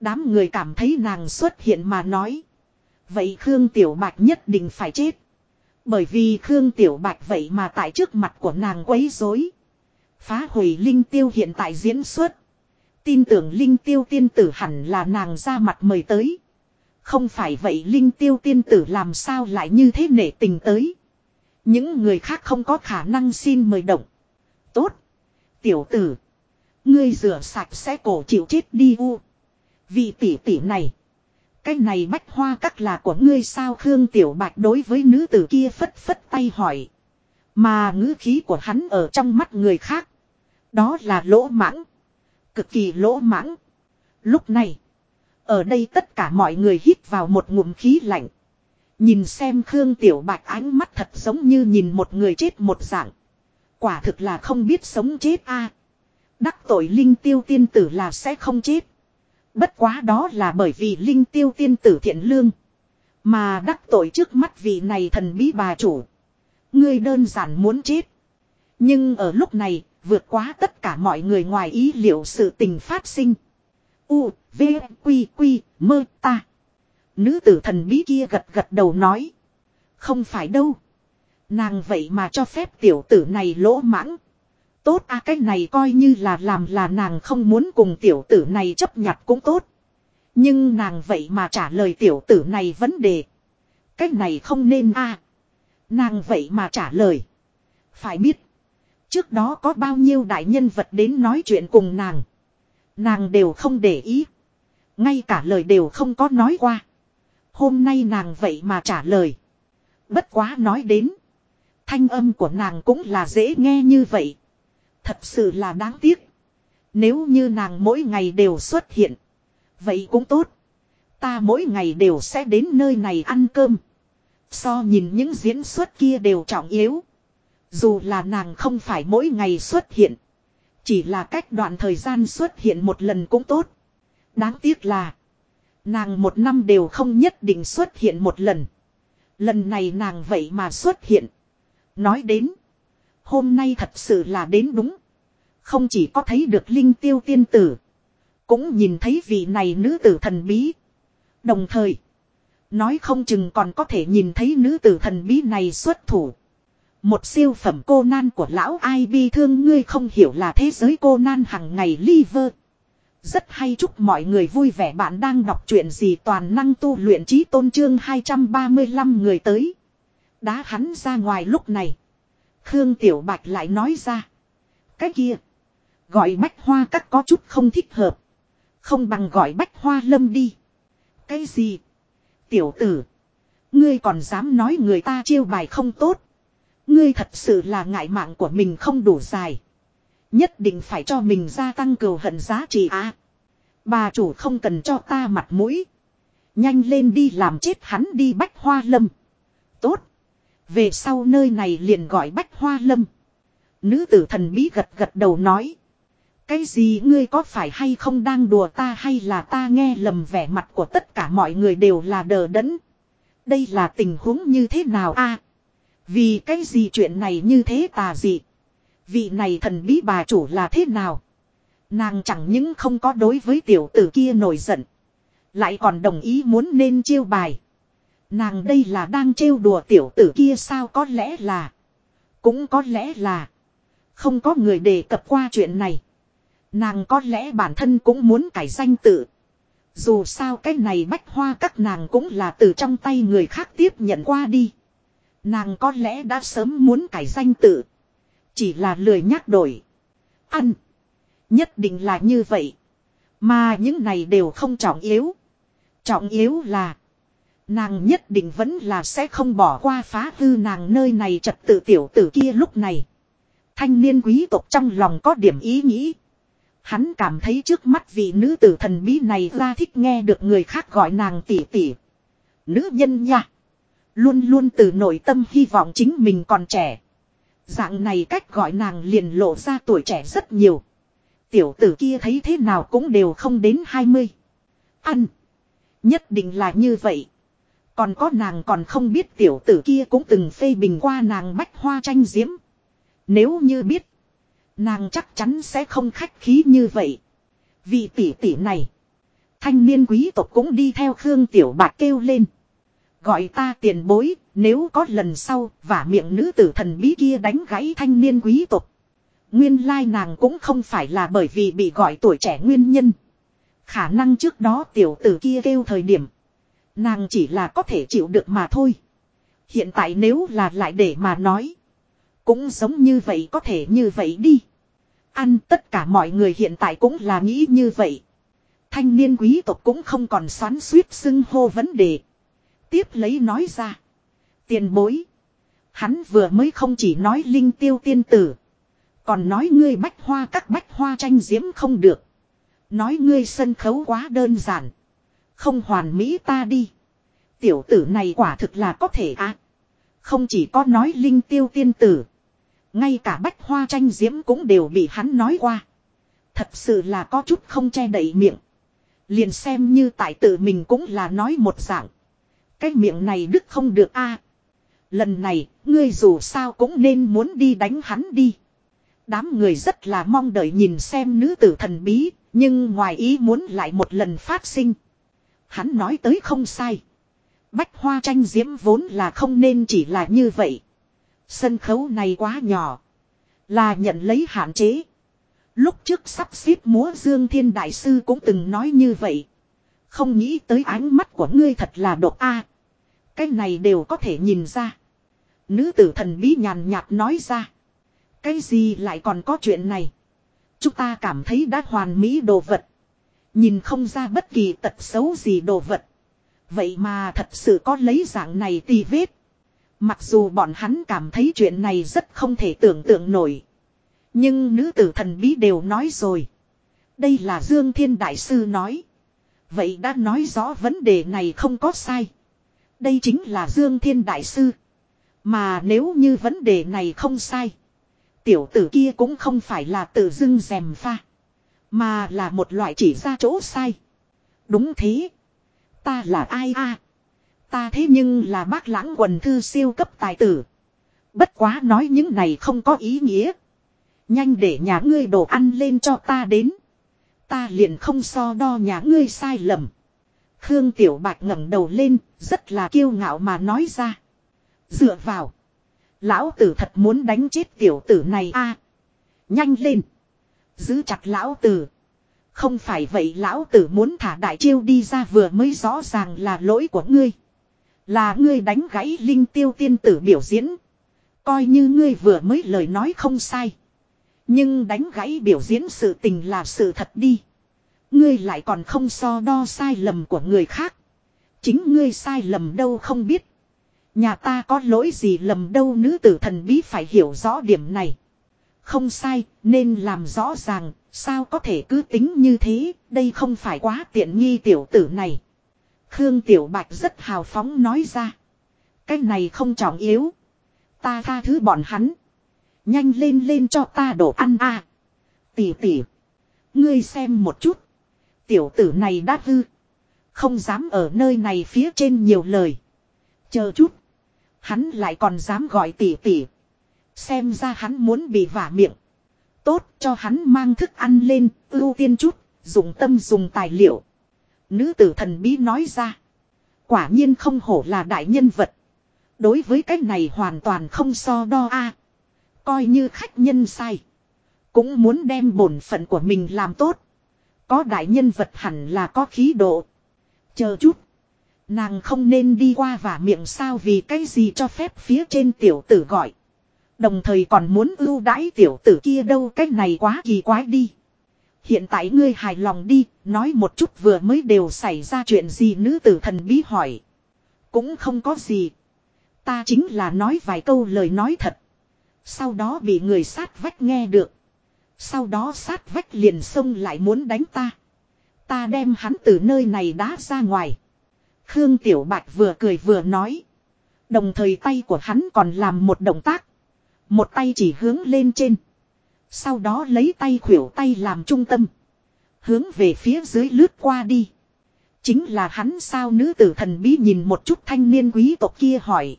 A: Đám người cảm thấy nàng xuất hiện mà nói. Vậy Khương Tiểu Bạch nhất định phải chết. Bởi vì Khương Tiểu Bạch vậy mà tại trước mặt của nàng quấy rối, Phá hủy Linh Tiêu hiện tại diễn xuất. Tin tưởng Linh Tiêu tiên tử hẳn là nàng ra mặt mời tới. Không phải vậy Linh Tiêu tiên tử làm sao lại như thế nể tình tới. Những người khác không có khả năng xin mời động. Tốt. Tiểu tử. Ngươi rửa sạch sẽ cổ chịu chết đi u. Vị tỷ tỷ này. Cái này bách hoa các là của ngươi sao Khương Tiểu Bạch đối với nữ tử kia phất phất tay hỏi. Mà ngữ khí của hắn ở trong mắt người khác. Đó là lỗ mãng. Cực kỳ lỗ mãng. Lúc này. Ở đây tất cả mọi người hít vào một ngụm khí lạnh. Nhìn xem Khương Tiểu Bạch ánh mắt thật giống như nhìn một người chết một dạng. Quả thực là không biết sống chết a. Đắc tội linh tiêu tiên tử là sẽ không chết. Bất quá đó là bởi vì linh tiêu tiên tử thiện lương. Mà đắc tội trước mắt vị này thần bí bà chủ. Ngươi đơn giản muốn chết. Nhưng ở lúc này, vượt quá tất cả mọi người ngoài ý liệu sự tình phát sinh. U, V, Quy, Quy, mơ ta. Nữ tử thần bí kia gật gật đầu nói. Không phải đâu. Nàng vậy mà cho phép tiểu tử này lỗ mãng. Tốt a à, cái này coi như là làm là nàng không muốn cùng tiểu tử này chấp nhặt cũng tốt. Nhưng nàng vậy mà trả lời tiểu tử này vấn đề. Cái này không nên a à. Nàng vậy mà trả lời. Phải biết. Trước đó có bao nhiêu đại nhân vật đến nói chuyện cùng nàng. Nàng đều không để ý. Ngay cả lời đều không có nói qua. Hôm nay nàng vậy mà trả lời. Bất quá nói đến. Thanh âm của nàng cũng là dễ nghe như vậy. Thật sự là đáng tiếc. Nếu như nàng mỗi ngày đều xuất hiện. Vậy cũng tốt. Ta mỗi ngày đều sẽ đến nơi này ăn cơm. So nhìn những diễn xuất kia đều trọng yếu. Dù là nàng không phải mỗi ngày xuất hiện. Chỉ là cách đoạn thời gian xuất hiện một lần cũng tốt. Đáng tiếc là. Nàng một năm đều không nhất định xuất hiện một lần. Lần này nàng vậy mà xuất hiện. Nói đến. Hôm nay thật sự là đến đúng. Không chỉ có thấy được linh tiêu tiên tử. Cũng nhìn thấy vị này nữ tử thần bí. Đồng thời. Nói không chừng còn có thể nhìn thấy nữ tử thần bí này xuất thủ. Một siêu phẩm cô nan của lão ai bi thương ngươi không hiểu là thế giới cô nan hằng ngày liver. Rất hay chúc mọi người vui vẻ bạn đang đọc chuyện gì toàn năng tu luyện trí tôn trương 235 người tới. Đá hắn ra ngoài lúc này. Khương Tiểu Bạch lại nói ra. Cái kia. Gọi bách hoa các có chút không thích hợp. Không bằng gọi bách hoa lâm đi. Cái gì? Tiểu tử. Ngươi còn dám nói người ta chiêu bài không tốt. Ngươi thật sự là ngại mạng của mình không đủ dài. Nhất định phải cho mình gia tăng cừu hận giá trị á. bà chủ không cần cho ta mặt mũi. Nhanh lên đi làm chết hắn đi bách hoa lâm. Tốt. Về sau nơi này liền gọi bách hoa lâm. Nữ tử thần bí gật gật đầu nói. Cái gì ngươi có phải hay không đang đùa ta hay là ta nghe lầm vẻ mặt của tất cả mọi người đều là đờ đẫn. Đây là tình huống như thế nào a? Vì cái gì chuyện này như thế tà dị? Vị này thần bí bà chủ là thế nào? Nàng chẳng những không có đối với tiểu tử kia nổi giận. Lại còn đồng ý muốn nên chiêu bài. Nàng đây là đang trêu đùa tiểu tử kia sao có lẽ là. Cũng có lẽ là. Không có người đề cập qua chuyện này. Nàng có lẽ bản thân cũng muốn cải danh tự. Dù sao cái này bách hoa các nàng cũng là từ trong tay người khác tiếp nhận qua đi. Nàng có lẽ đã sớm muốn cải danh tự. Chỉ là lười nhắc đổi. Ăn. Nhất định là như vậy. Mà những này đều không trọng yếu. Trọng yếu là. Nàng nhất định vẫn là sẽ không bỏ qua phá hư nàng nơi này trật tự tiểu tử kia lúc này. Thanh niên quý tộc trong lòng có điểm ý nghĩ. Hắn cảm thấy trước mắt vị nữ tử thần bí này ra thích nghe được người khác gọi nàng tỷ tỷ. Nữ nhân nha. Luôn luôn từ nội tâm hy vọng chính mình còn trẻ. Dạng này cách gọi nàng liền lộ ra tuổi trẻ rất nhiều. Tiểu tử kia thấy thế nào cũng đều không đến 20. Ăn. Nhất định là như vậy. Còn có nàng còn không biết tiểu tử kia cũng từng phê bình qua nàng bách hoa tranh diễm. Nếu như biết. Nàng chắc chắn sẽ không khách khí như vậy. Vì tỷ tỷ này. Thanh niên quý tộc cũng đi theo Khương Tiểu Bạc kêu lên. Gọi ta tiền bối, nếu có lần sau, và miệng nữ tử thần bí kia đánh gãy thanh niên quý tộc. Nguyên lai nàng cũng không phải là bởi vì bị gọi tuổi trẻ nguyên nhân. Khả năng trước đó tiểu tử kia kêu thời điểm. Nàng chỉ là có thể chịu được mà thôi. Hiện tại nếu là lại để mà nói. Cũng giống như vậy có thể như vậy đi. Ăn tất cả mọi người hiện tại cũng là nghĩ như vậy. Thanh niên quý tộc cũng không còn xoắn suýt xưng hô vấn đề. Tiếp lấy nói ra. Tiền bối. Hắn vừa mới không chỉ nói linh tiêu tiên tử. Còn nói ngươi bách hoa, các bách hoa tranh diễm không được. Nói ngươi sân khấu quá đơn giản. Không hoàn mỹ ta đi. Tiểu tử này quả thực là có thể à. Không chỉ có nói linh tiêu tiên tử. Ngay cả bách hoa tranh diễm cũng đều bị hắn nói qua. Thật sự là có chút không che đậy miệng. Liền xem như tại tự mình cũng là nói một dạng. Cái miệng này đức không được a. Lần này, ngươi dù sao cũng nên muốn đi đánh hắn đi. Đám người rất là mong đợi nhìn xem nữ tử thần bí, nhưng ngoài ý muốn lại một lần phát sinh. Hắn nói tới không sai. Bách hoa tranh diễm vốn là không nên chỉ là như vậy. Sân khấu này quá nhỏ. Là nhận lấy hạn chế. Lúc trước sắp xếp múa Dương Thiên Đại Sư cũng từng nói như vậy. Không nghĩ tới ánh mắt của ngươi thật là độc a cái này đều có thể nhìn ra. Nữ tử thần bí nhàn nhạt nói ra. Cái gì lại còn có chuyện này? Chúng ta cảm thấy đã hoàn mỹ đồ vật. Nhìn không ra bất kỳ tật xấu gì đồ vật. Vậy mà thật sự có lấy dạng này tì vết. Mặc dù bọn hắn cảm thấy chuyện này rất không thể tưởng tượng nổi. Nhưng nữ tử thần bí đều nói rồi. Đây là Dương Thiên Đại Sư nói. Vậy đã nói rõ vấn đề này không có sai. Đây chính là Dương Thiên Đại Sư. Mà nếu như vấn đề này không sai. Tiểu tử kia cũng không phải là tự dưng dèm pha. Mà là một loại chỉ ra chỗ sai. Đúng thế. Ta là ai a? Ta thế nhưng là bác lãng quần thư siêu cấp tài tử. Bất quá nói những này không có ý nghĩa. Nhanh để nhà ngươi đồ ăn lên cho ta đến. Ta liền không so đo nhà ngươi sai lầm. Khương Tiểu Bạch ngẩng đầu lên, rất là kiêu ngạo mà nói ra. Dựa vào. Lão tử thật muốn đánh chết tiểu tử này a Nhanh lên. Giữ chặt lão tử. Không phải vậy lão tử muốn thả đại chiêu đi ra vừa mới rõ ràng là lỗi của ngươi. Là ngươi đánh gãy linh tiêu tiên tử biểu diễn. Coi như ngươi vừa mới lời nói không sai. Nhưng đánh gãy biểu diễn sự tình là sự thật đi. Ngươi lại còn không so đo sai lầm của người khác. Chính ngươi sai lầm đâu không biết. Nhà ta có lỗi gì lầm đâu nữ tử thần bí phải hiểu rõ điểm này. Không sai, nên làm rõ ràng, sao có thể cứ tính như thế, đây không phải quá tiện nghi tiểu tử này. Khương Tiểu Bạch rất hào phóng nói ra. Cái này không trọng yếu. Ta tha thứ bọn hắn. Nhanh lên lên cho ta đồ ăn a. À. Tỷ tỷ. Ngươi xem một chút. Tiểu tử này đã hư. Không dám ở nơi này phía trên nhiều lời. Chờ chút. Hắn lại còn dám gọi tỷ tỷ. Xem ra hắn muốn bị vả miệng. Tốt cho hắn mang thức ăn lên, ưu tiên chút, dùng tâm dùng tài liệu. Nữ tử thần bí nói ra. Quả nhiên không hổ là đại nhân vật. Đối với cái này hoàn toàn không so đo a Coi như khách nhân sai. Cũng muốn đem bổn phận của mình làm tốt. Có đại nhân vật hẳn là có khí độ. Chờ chút. Nàng không nên đi qua và miệng sao vì cái gì cho phép phía trên tiểu tử gọi. Đồng thời còn muốn ưu đãi tiểu tử kia đâu cái này quá kỳ quái đi. Hiện tại ngươi hài lòng đi, nói một chút vừa mới đều xảy ra chuyện gì nữ tử thần bí hỏi. Cũng không có gì. Ta chính là nói vài câu lời nói thật. Sau đó bị người sát vách nghe được. Sau đó sát vách liền xông lại muốn đánh ta. Ta đem hắn từ nơi này đá ra ngoài. Khương Tiểu Bạch vừa cười vừa nói. Đồng thời tay của hắn còn làm một động tác. Một tay chỉ hướng lên trên. Sau đó lấy tay khuỷu tay làm trung tâm. Hướng về phía dưới lướt qua đi. Chính là hắn sao nữ tử thần bí nhìn một chút thanh niên quý tộc kia hỏi.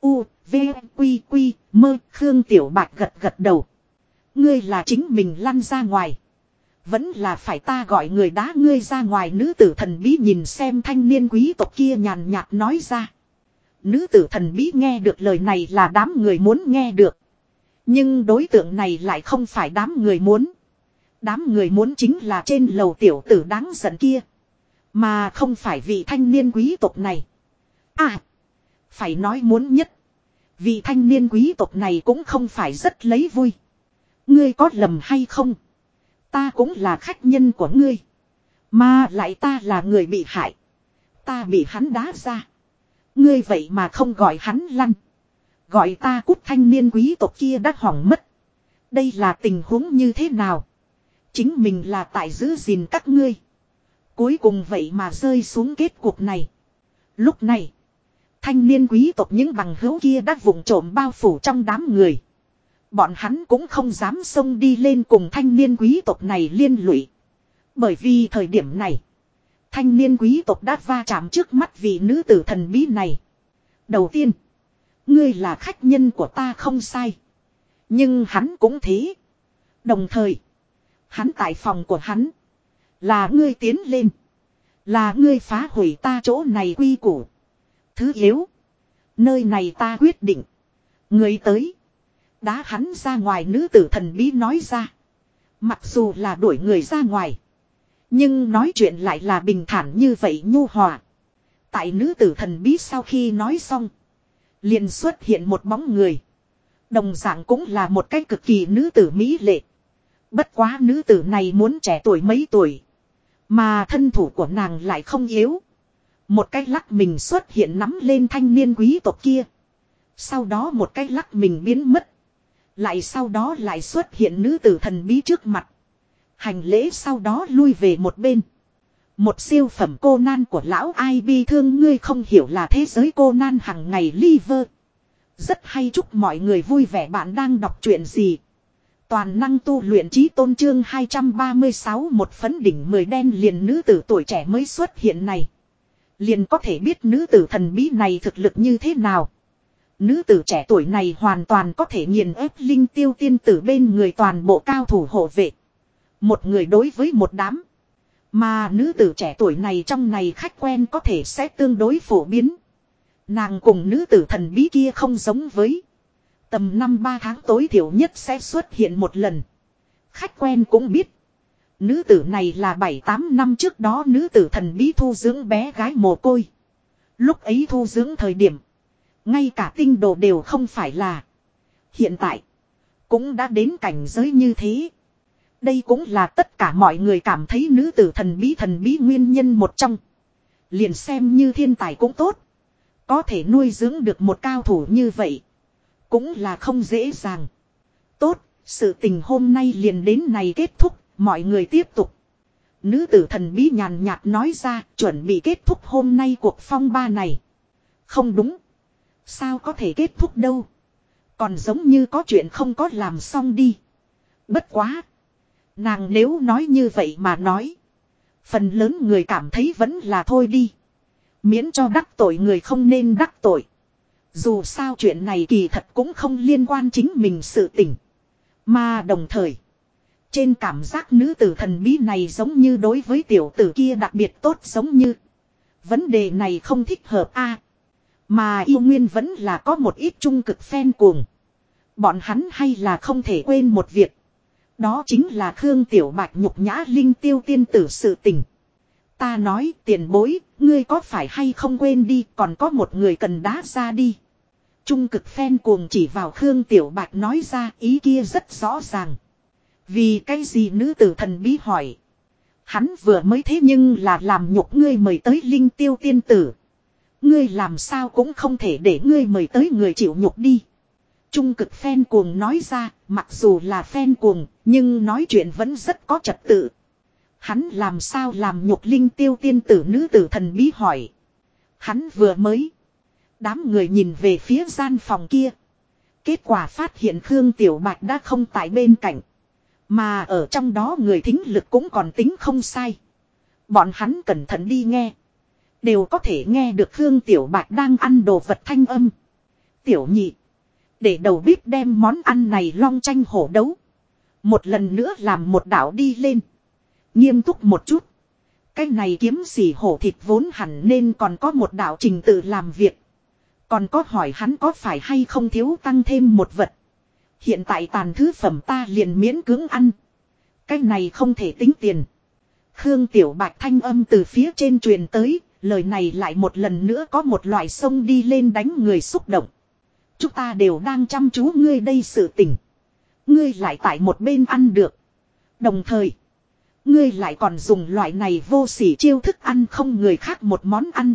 A: U, V, Quy, Quy, mơ, Khương Tiểu Bạch gật gật đầu. Ngươi là chính mình lăn ra ngoài. Vẫn là phải ta gọi người đá ngươi ra ngoài nữ tử thần bí nhìn xem thanh niên quý tộc kia nhàn nhạt nói ra. Nữ tử thần bí nghe được lời này là đám người muốn nghe được. Nhưng đối tượng này lại không phải đám người muốn. Đám người muốn chính là trên lầu tiểu tử đáng giận kia. Mà không phải vị thanh niên quý tộc này. À. Phải nói muốn nhất. Vị thanh niên quý tộc này cũng không phải rất lấy vui. Ngươi có lầm hay không? Ta cũng là khách nhân của ngươi. Mà lại ta là người bị hại. Ta bị hắn đá ra. Ngươi vậy mà không gọi hắn lăn. Gọi ta cút thanh niên quý tộc kia đã hỏng mất. Đây là tình huống như thế nào? Chính mình là tại giữ gìn các ngươi. Cuối cùng vậy mà rơi xuống kết cuộc này. Lúc này. Thanh niên quý tộc những bằng hữu kia đã vụng trộm bao phủ trong đám người. Bọn hắn cũng không dám xông đi lên cùng thanh niên quý tộc này liên lụy. Bởi vì thời điểm này. Thanh niên quý tộc đã va chạm trước mắt vị nữ tử thần bí này. Đầu tiên. Ngươi là khách nhân của ta không sai. Nhưng hắn cũng thế. Đồng thời. Hắn tại phòng của hắn. Là ngươi tiến lên. Là ngươi phá hủy ta chỗ này quy củ. Thứ yếu. Nơi này ta quyết định. Người tới. Đá hắn ra ngoài nữ tử thần bí nói ra. Mặc dù là đuổi người ra ngoài. Nhưng nói chuyện lại là bình thản như vậy nhu hòa. Tại nữ tử thần bí sau khi nói xong. liền xuất hiện một bóng người. Đồng dạng cũng là một cái cực kỳ nữ tử mỹ lệ. Bất quá nữ tử này muốn trẻ tuổi mấy tuổi. Mà thân thủ của nàng lại không yếu. Một cái lắc mình xuất hiện nắm lên thanh niên quý tộc kia. Sau đó một cái lắc mình biến mất. Lại sau đó lại xuất hiện nữ tử thần bí trước mặt. Hành lễ sau đó lui về một bên. Một siêu phẩm cô nan của lão ai bi thương ngươi không hiểu là thế giới cô nan hằng ngày liver. Rất hay chúc mọi người vui vẻ bạn đang đọc chuyện gì. Toàn năng tu luyện trí tôn trương 236 một phấn đỉnh mười đen liền nữ tử tuổi trẻ mới xuất hiện này. Liền có thể biết nữ tử thần bí này thực lực như thế nào. Nữ tử trẻ tuổi này hoàn toàn có thể nghiền ép linh tiêu tiên tử bên người toàn bộ cao thủ hộ vệ. Một người đối với một đám. Mà nữ tử trẻ tuổi này trong này khách quen có thể sẽ tương đối phổ biến. Nàng cùng nữ tử thần bí kia không giống với. Tầm năm ba tháng tối thiểu nhất sẽ xuất hiện một lần. Khách quen cũng biết. Nữ tử này là 7-8 năm trước đó nữ tử thần bí thu dưỡng bé gái mồ côi. Lúc ấy thu dưỡng thời điểm. Ngay cả tinh đồ đều không phải là. Hiện tại. Cũng đã đến cảnh giới như thế. Đây cũng là tất cả mọi người cảm thấy nữ tử thần bí thần bí nguyên nhân một trong. Liền xem như thiên tài cũng tốt. Có thể nuôi dưỡng được một cao thủ như vậy. Cũng là không dễ dàng. Tốt, sự tình hôm nay liền đến này kết thúc, mọi người tiếp tục. Nữ tử thần bí nhàn nhạt nói ra, chuẩn bị kết thúc hôm nay cuộc phong ba này. Không đúng. Sao có thể kết thúc đâu. Còn giống như có chuyện không có làm xong đi. Bất quá. Nàng nếu nói như vậy mà nói. Phần lớn người cảm thấy vẫn là thôi đi. Miễn cho đắc tội người không nên đắc tội. Dù sao chuyện này kỳ thật cũng không liên quan chính mình sự tình. Mà đồng thời. Trên cảm giác nữ tử thần bí này giống như đối với tiểu tử kia đặc biệt tốt giống như. Vấn đề này không thích hợp a mà yêu nguyên vẫn là có một ít trung cực phen cuồng. Bọn hắn hay là không thể quên một việc. Đó chính là Khương Tiểu Bạch nhục nhã linh tiêu tiên tử sự tình. Ta nói tiền bối, ngươi có phải hay không quên đi còn có một người cần đá ra đi. Trung cực phen cuồng chỉ vào Khương Tiểu Bạch nói ra ý kia rất rõ ràng. Vì cái gì nữ tử thần bí hỏi. Hắn vừa mới thế nhưng là làm nhục ngươi mời tới linh tiêu tiên tử. Ngươi làm sao cũng không thể để ngươi mời tới người chịu nhục đi. Trung cực phen cuồng nói ra, mặc dù là phen cuồng, nhưng nói chuyện vẫn rất có trật tự. Hắn làm sao làm nhục linh tiêu tiên tử nữ tử thần bí hỏi. Hắn vừa mới. Đám người nhìn về phía gian phòng kia. Kết quả phát hiện Khương Tiểu Bạch đã không tại bên cạnh. Mà ở trong đó người thính lực cũng còn tính không sai. Bọn hắn cẩn thận đi nghe. Đều có thể nghe được Khương Tiểu Bạch đang ăn đồ vật thanh âm. Tiểu nhị. Để đầu bếp đem món ăn này long tranh hổ đấu. Một lần nữa làm một đảo đi lên. Nghiêm túc một chút. Cái này kiếm xỉ hổ thịt vốn hẳn nên còn có một đạo trình tự làm việc. Còn có hỏi hắn có phải hay không thiếu tăng thêm một vật. Hiện tại tàn thứ phẩm ta liền miễn cưỡng ăn. Cái này không thể tính tiền. Khương Tiểu Bạch thanh âm từ phía trên truyền tới, lời này lại một lần nữa có một loại sông đi lên đánh người xúc động. Chúng ta đều đang chăm chú ngươi đây sự tình. Ngươi lại tại một bên ăn được. Đồng thời, ngươi lại còn dùng loại này vô sỉ chiêu thức ăn không người khác một món ăn.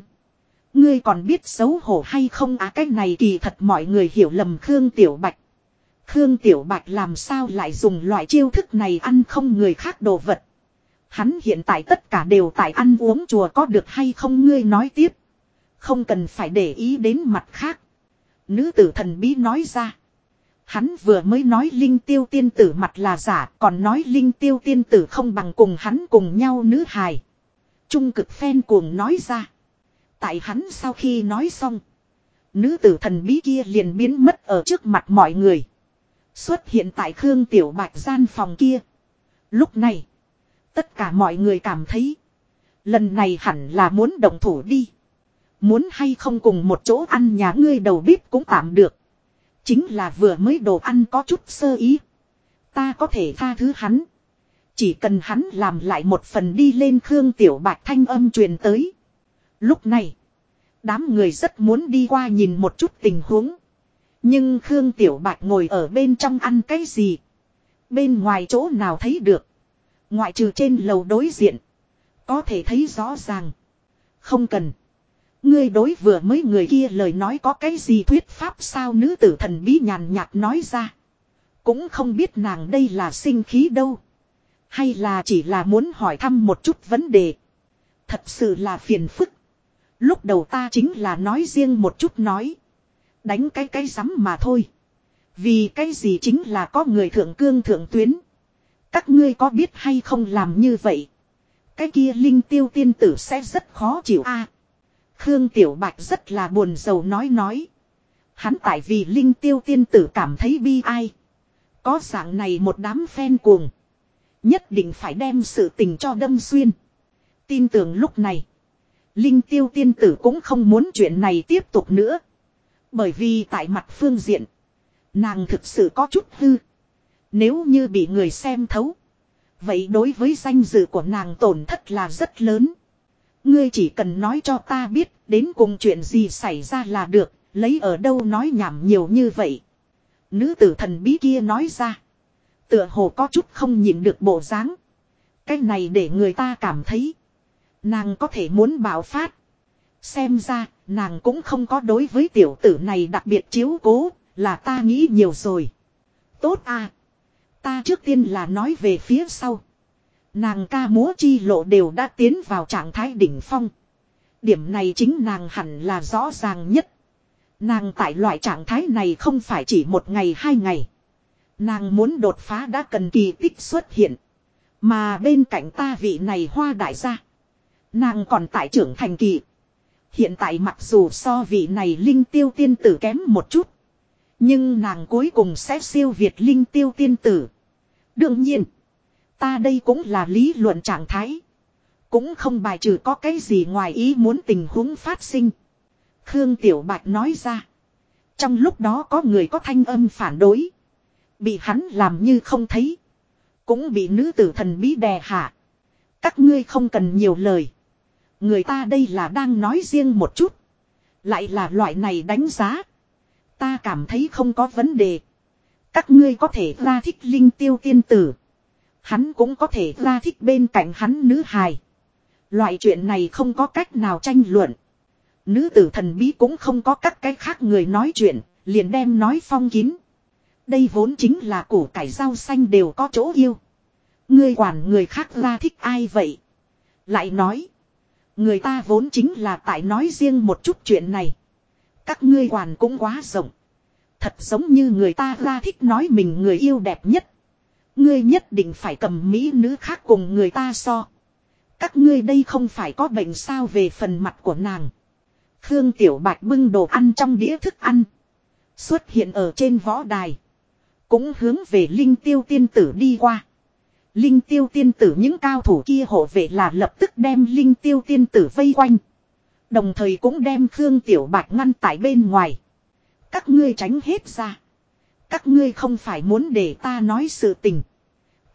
A: Ngươi còn biết xấu hổ hay không á à, cái này kỳ thật mọi người hiểu lầm Khương Tiểu Bạch. Khương Tiểu Bạch làm sao lại dùng loại chiêu thức này ăn không người khác đồ vật. Hắn hiện tại tất cả đều tại ăn uống chùa có được hay không ngươi nói tiếp. Không cần phải để ý đến mặt khác. Nữ tử thần bí nói ra. Hắn vừa mới nói linh tiêu tiên tử mặt là giả, còn nói linh tiêu tiên tử không bằng cùng hắn cùng nhau nữ hài. Trung cực phen cuồng nói ra. Tại hắn sau khi nói xong. Nữ tử thần bí kia liền biến mất ở trước mặt mọi người. Xuất hiện tại Khương Tiểu Bạch gian phòng kia. Lúc này. Tất cả mọi người cảm thấy. Lần này hẳn là muốn động thủ đi. Muốn hay không cùng một chỗ ăn nhà ngươi đầu bếp cũng tạm được. Chính là vừa mới đồ ăn có chút sơ ý. Ta có thể tha thứ hắn. Chỉ cần hắn làm lại một phần đi lên Khương Tiểu Bạch thanh âm truyền tới. Lúc này, đám người rất muốn đi qua nhìn một chút tình huống. Nhưng Khương Tiểu Bạch ngồi ở bên trong ăn cái gì? Bên ngoài chỗ nào thấy được? Ngoại trừ trên lầu đối diện. Có thể thấy rõ ràng. Không cần. Ngươi đối vừa mới người kia lời nói có cái gì thuyết pháp sao nữ tử thần bí nhàn nhạt nói ra. Cũng không biết nàng đây là sinh khí đâu. Hay là chỉ là muốn hỏi thăm một chút vấn đề. Thật sự là phiền phức. Lúc đầu ta chính là nói riêng một chút nói. Đánh cái cái rắm mà thôi. Vì cái gì chính là có người thượng cương thượng tuyến. Các ngươi có biết hay không làm như vậy. Cái kia linh tiêu tiên tử sẽ rất khó chịu a. Khương Tiểu Bạch rất là buồn rầu nói nói. Hắn tại vì linh tiêu tiên tử cảm thấy bi ai. Có dạng này một đám phen cuồng. Nhất định phải đem sự tình cho đâm xuyên. Tin tưởng lúc này. Linh tiêu tiên tử cũng không muốn chuyện này tiếp tục nữa. Bởi vì tại mặt phương diện. Nàng thực sự có chút hư. Nếu như bị người xem thấu. Vậy đối với danh dự của nàng tổn thất là rất lớn. Ngươi chỉ cần nói cho ta biết đến cùng chuyện gì xảy ra là được, lấy ở đâu nói nhảm nhiều như vậy. Nữ tử thần bí kia nói ra. Tựa hồ có chút không nhìn được bộ dáng. Cái này để người ta cảm thấy. Nàng có thể muốn bảo phát. Xem ra, nàng cũng không có đối với tiểu tử này đặc biệt chiếu cố, là ta nghĩ nhiều rồi. Tốt à. Ta trước tiên là nói về phía sau. Nàng ca múa chi lộ đều đã tiến vào trạng thái đỉnh phong. Điểm này chính nàng hẳn là rõ ràng nhất. Nàng tại loại trạng thái này không phải chỉ một ngày hai ngày. Nàng muốn đột phá đã cần kỳ tích xuất hiện. Mà bên cạnh ta vị này hoa đại gia. Nàng còn tại trưởng thành kỳ. Hiện tại mặc dù so vị này linh tiêu tiên tử kém một chút. Nhưng nàng cuối cùng sẽ siêu việt linh tiêu tiên tử. Đương nhiên. Ta đây cũng là lý luận trạng thái. Cũng không bài trừ có cái gì ngoài ý muốn tình huống phát sinh. Khương Tiểu Bạch nói ra. Trong lúc đó có người có thanh âm phản đối. Bị hắn làm như không thấy. Cũng bị nữ tử thần bí đè hạ. Các ngươi không cần nhiều lời. Người ta đây là đang nói riêng một chút. Lại là loại này đánh giá. Ta cảm thấy không có vấn đề. Các ngươi có thể ra thích linh tiêu tiên tử. Hắn cũng có thể ra thích bên cạnh hắn nữ hài. Loại chuyện này không có cách nào tranh luận. Nữ tử thần bí cũng không có các cái khác người nói chuyện, liền đem nói phong kín. Đây vốn chính là củ cải rau xanh đều có chỗ yêu. Ngươi quản người khác ra thích ai vậy? Lại nói. Người ta vốn chính là tại nói riêng một chút chuyện này. Các ngươi quản cũng quá rộng. Thật giống như người ta ra thích nói mình người yêu đẹp nhất. Ngươi nhất định phải cầm mỹ nữ khác cùng người ta so. Các ngươi đây không phải có bệnh sao về phần mặt của nàng. Khương Tiểu Bạch bưng đồ ăn trong đĩa thức ăn. Xuất hiện ở trên võ đài. Cũng hướng về Linh Tiêu Tiên Tử đi qua. Linh Tiêu Tiên Tử những cao thủ kia hộ vệ là lập tức đem Linh Tiêu Tiên Tử vây quanh. Đồng thời cũng đem Khương Tiểu Bạch ngăn tại bên ngoài. Các ngươi tránh hết ra. Các ngươi không phải muốn để ta nói sự tình.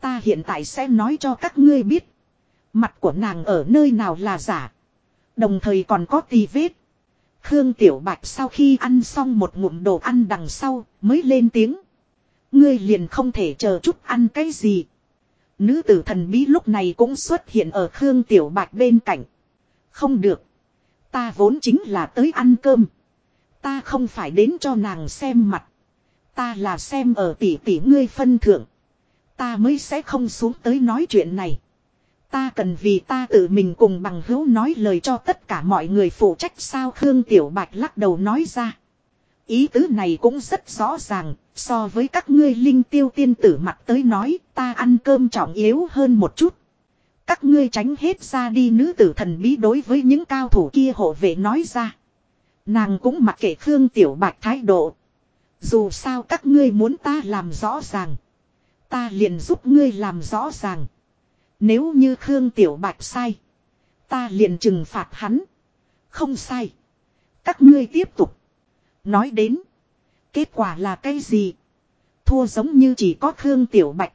A: Ta hiện tại sẽ nói cho các ngươi biết. Mặt của nàng ở nơi nào là giả. Đồng thời còn có tì vết. Khương Tiểu Bạch sau khi ăn xong một ngụm đồ ăn đằng sau mới lên tiếng. Ngươi liền không thể chờ chút ăn cái gì. Nữ tử thần bí lúc này cũng xuất hiện ở Khương Tiểu Bạch bên cạnh. Không được. Ta vốn chính là tới ăn cơm. Ta không phải đến cho nàng xem mặt. Ta là xem ở tỷ tỷ ngươi phân thượng. Ta mới sẽ không xuống tới nói chuyện này. Ta cần vì ta tự mình cùng bằng hữu nói lời cho tất cả mọi người phụ trách sao Khương Tiểu Bạch lắc đầu nói ra. Ý tứ này cũng rất rõ ràng, so với các ngươi linh tiêu tiên tử mặt tới nói ta ăn cơm trọng yếu hơn một chút. Các ngươi tránh hết ra đi nữ tử thần bí đối với những cao thủ kia hộ vệ nói ra. Nàng cũng mặc kệ Khương Tiểu Bạch thái độ. Dù sao các ngươi muốn ta làm rõ ràng. Ta liền giúp ngươi làm rõ ràng. Nếu như Khương Tiểu Bạch sai. Ta liền trừng phạt hắn. Không sai. Các ngươi tiếp tục. Nói đến. Kết quả là cái gì? Thua giống như chỉ có Khương Tiểu Bạch.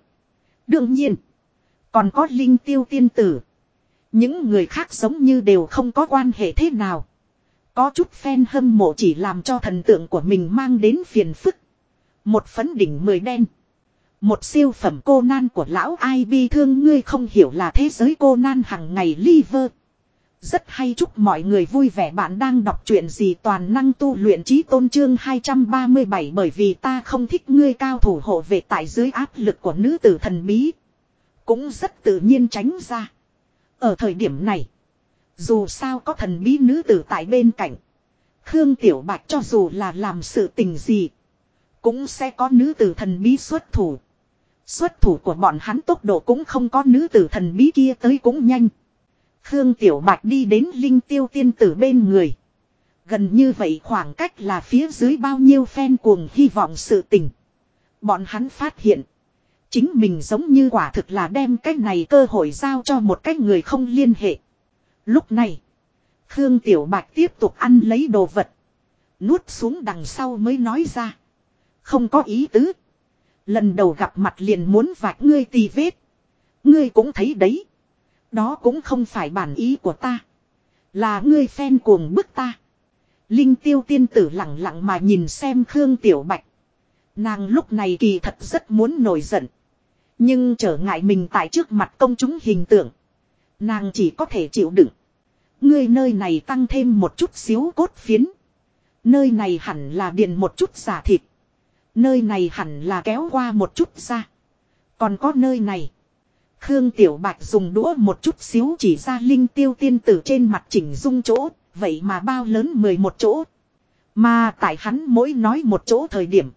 A: Đương nhiên. Còn có Linh Tiêu Tiên Tử. Những người khác giống như đều không có quan hệ thế nào. Có chút fan hâm mộ chỉ làm cho thần tượng của mình mang đến phiền phức. Một phấn đỉnh mười đen. Một siêu phẩm cô nan của lão ai bi thương ngươi không hiểu là thế giới cô nan hằng ngày liver. Rất hay chúc mọi người vui vẻ bạn đang đọc truyện gì toàn năng tu luyện trí tôn trương 237 bởi vì ta không thích ngươi cao thủ hộ vệ tại dưới áp lực của nữ tử thần bí. Cũng rất tự nhiên tránh ra. Ở thời điểm này, dù sao có thần bí nữ tử tại bên cạnh. Khương Tiểu Bạch cho dù là làm sự tình gì, cũng sẽ có nữ tử thần bí xuất thủ. Xuất thủ của bọn hắn tốc độ cũng không có nữ tử thần bí kia tới cũng nhanh. Khương Tiểu Bạch đi đến linh tiêu tiên tử bên người. Gần như vậy khoảng cách là phía dưới bao nhiêu phen cuồng hy vọng sự tình. Bọn hắn phát hiện. Chính mình giống như quả thực là đem cái này cơ hội giao cho một cái người không liên hệ. Lúc này. Khương Tiểu Bạch tiếp tục ăn lấy đồ vật. Nuốt xuống đằng sau mới nói ra. Không có ý tứ. Lần đầu gặp mặt liền muốn vạch ngươi tì vết. Ngươi cũng thấy đấy. Đó cũng không phải bản ý của ta. Là ngươi phen cuồng bức ta. Linh tiêu tiên tử lặng lặng mà nhìn xem Khương Tiểu Bạch. Nàng lúc này kỳ thật rất muốn nổi giận. Nhưng trở ngại mình tại trước mặt công chúng hình tượng. Nàng chỉ có thể chịu đựng. Ngươi nơi này tăng thêm một chút xíu cốt phiến. Nơi này hẳn là điền một chút giả thịt. Nơi này hẳn là kéo qua một chút ra. Còn có nơi này. Khương Tiểu Bạch dùng đũa một chút xíu chỉ ra linh tiêu tiên tử trên mặt chỉnh dung chỗ. Vậy mà bao lớn 11 chỗ. Mà tại hắn mỗi nói một chỗ thời điểm.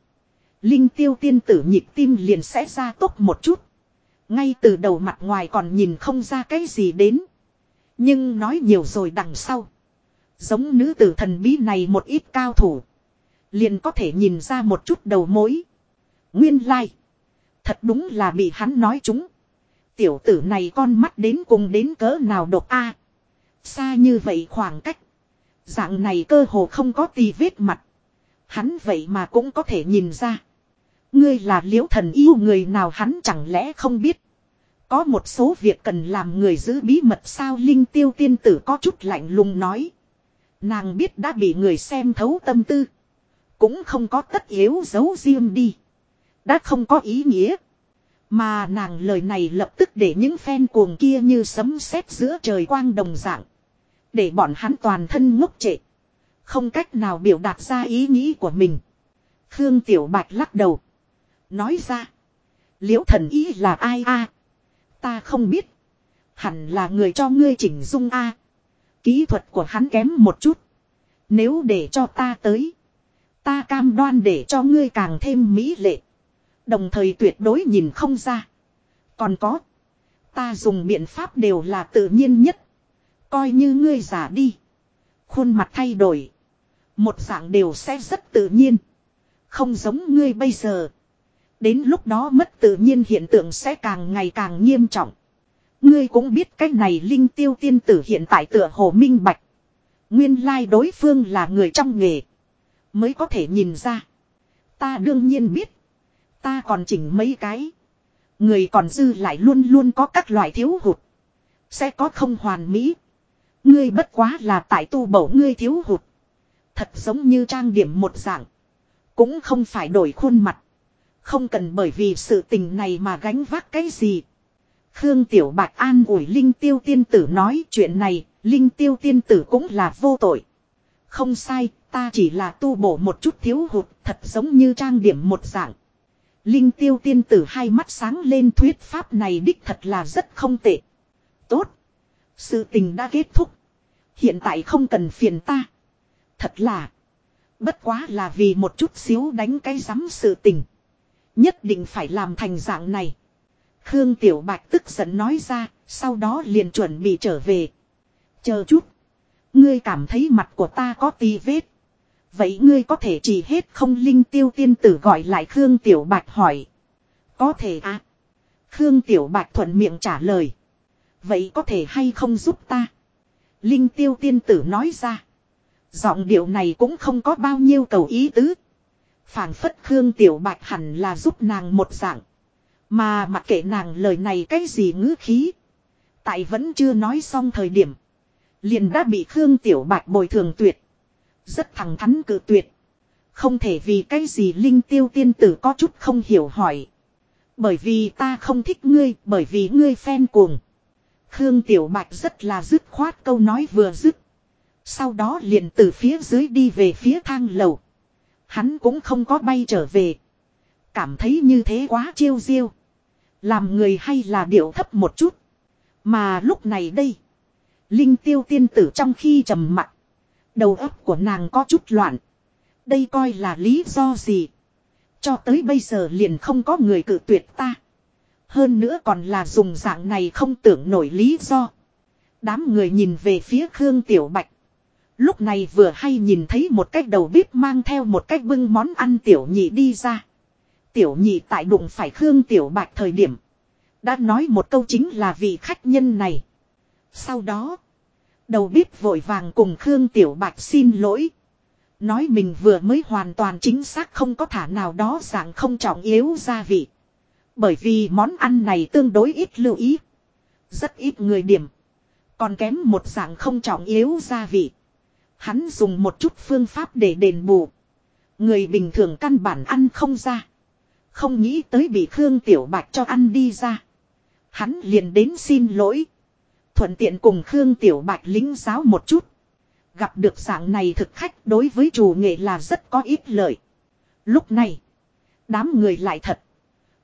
A: Linh tiêu tiên tử nhịp tim liền sẽ ra tốc một chút. Ngay từ đầu mặt ngoài còn nhìn không ra cái gì đến. Nhưng nói nhiều rồi đằng sau. Giống nữ tử thần bí này một ít cao thủ. Liền có thể nhìn ra một chút đầu mối. Nguyên lai. Like. Thật đúng là bị hắn nói chúng. Tiểu tử này con mắt đến cùng đến cỡ nào độc a Xa như vậy khoảng cách. Dạng này cơ hồ không có tì vết mặt. Hắn vậy mà cũng có thể nhìn ra. Ngươi là liễu thần yêu người nào hắn chẳng lẽ không biết. Có một số việc cần làm người giữ bí mật sao Linh tiêu tiên tử có chút lạnh lùng nói. Nàng biết đã bị người xem thấu tâm tư. Cũng không có tất yếu giấu riêng đi. Đã không có ý nghĩa. Mà nàng lời này lập tức để những phen cuồng kia như sấm sét giữa trời quang đồng dạng. Để bọn hắn toàn thân ngốc trệ. Không cách nào biểu đạt ra ý nghĩ của mình. Khương Tiểu Bạch lắc đầu. Nói ra. Liễu thần ý là ai a? Ta không biết. Hẳn là người cho ngươi chỉnh dung a. Kỹ thuật của hắn kém một chút. Nếu để cho ta tới. Ta cam đoan để cho ngươi càng thêm mỹ lệ. Đồng thời tuyệt đối nhìn không ra. Còn có. Ta dùng biện pháp đều là tự nhiên nhất. Coi như ngươi giả đi. Khuôn mặt thay đổi. Một dạng đều sẽ rất tự nhiên. Không giống ngươi bây giờ. Đến lúc đó mất tự nhiên hiện tượng sẽ càng ngày càng nghiêm trọng. Ngươi cũng biết cách này linh tiêu tiên tử hiện tại tựa hồ minh bạch. Nguyên lai đối phương là người trong nghề. Mới có thể nhìn ra. Ta đương nhiên biết. Ta còn chỉnh mấy cái. Người còn dư lại luôn luôn có các loại thiếu hụt. Sẽ có không hoàn mỹ. Ngươi bất quá là tại tu bổ ngươi thiếu hụt. Thật giống như trang điểm một dạng. Cũng không phải đổi khuôn mặt. Không cần bởi vì sự tình này mà gánh vác cái gì. Khương Tiểu Bạch an ủi Linh Tiêu Tiên Tử nói chuyện này, Linh Tiêu Tiên Tử cũng là vô tội. Không sai, ta chỉ là tu bổ một chút thiếu hụt, thật giống như trang điểm một dạng. Linh Tiêu Tiên Tử hai mắt sáng lên thuyết pháp này đích thật là rất không tệ. Tốt. Sự tình đã kết thúc. Hiện tại không cần phiền ta. Thật là. Bất quá là vì một chút xíu đánh cái rắm sự tình. Nhất định phải làm thành dạng này. Khương Tiểu Bạch tức giận nói ra, sau đó liền chuẩn bị trở về. Chờ chút. Ngươi cảm thấy mặt của ta có tì vết. Vậy ngươi có thể chỉ hết không linh tiêu tiên tử gọi lại Khương Tiểu Bạch hỏi. Có thể à. Khương Tiểu Bạch thuận miệng trả lời. Vậy có thể hay không giúp ta? Linh tiêu tiên tử nói ra. Giọng điệu này cũng không có bao nhiêu cầu ý tứ. phảng phất Khương Tiểu Bạch hẳn là giúp nàng một dạng. Mà mặc kệ nàng lời này cái gì ngữ khí. Tại vẫn chưa nói xong thời điểm. Liền đã bị Khương Tiểu Bạch bồi thường tuyệt. Rất thẳng thắn cự tuyệt. Không thể vì cái gì Linh Tiêu tiên tử có chút không hiểu hỏi. Bởi vì ta không thích ngươi, bởi vì ngươi phen cuồng. Khương Tiểu Bạch rất là dứt khoát câu nói vừa dứt. Sau đó liền từ phía dưới đi về phía thang lầu. Hắn cũng không có bay trở về. Cảm thấy như thế quá chiêu diêu. Làm người hay là điệu thấp một chút. Mà lúc này đây. Linh tiêu tiên tử trong khi trầm mặt. Đầu óc của nàng có chút loạn. Đây coi là lý do gì. Cho tới bây giờ liền không có người cự tuyệt ta. Hơn nữa còn là dùng dạng này không tưởng nổi lý do. Đám người nhìn về phía Khương Tiểu Bạch. Lúc này vừa hay nhìn thấy một cái đầu bếp mang theo một cái bưng món ăn tiểu nhị đi ra. Tiểu nhị tại đụng phải Khương Tiểu Bạch thời điểm. Đã nói một câu chính là vị khách nhân này. Sau đó. Đầu bếp vội vàng cùng Khương Tiểu Bạch xin lỗi. Nói mình vừa mới hoàn toàn chính xác không có thả nào đó dạng không trọng yếu gia vị. Bởi vì món ăn này tương đối ít lưu ý. Rất ít người điểm. Còn kém một dạng không trọng yếu gia vị. Hắn dùng một chút phương pháp để đền bù. Người bình thường căn bản ăn không ra. Không nghĩ tới bị Khương Tiểu Bạch cho ăn đi ra. Hắn liền đến xin lỗi. Thuận tiện cùng Khương Tiểu Bạch lính giáo một chút. Gặp được dạng này thực khách đối với chủ nghệ là rất có ít lợi. Lúc này, đám người lại thật.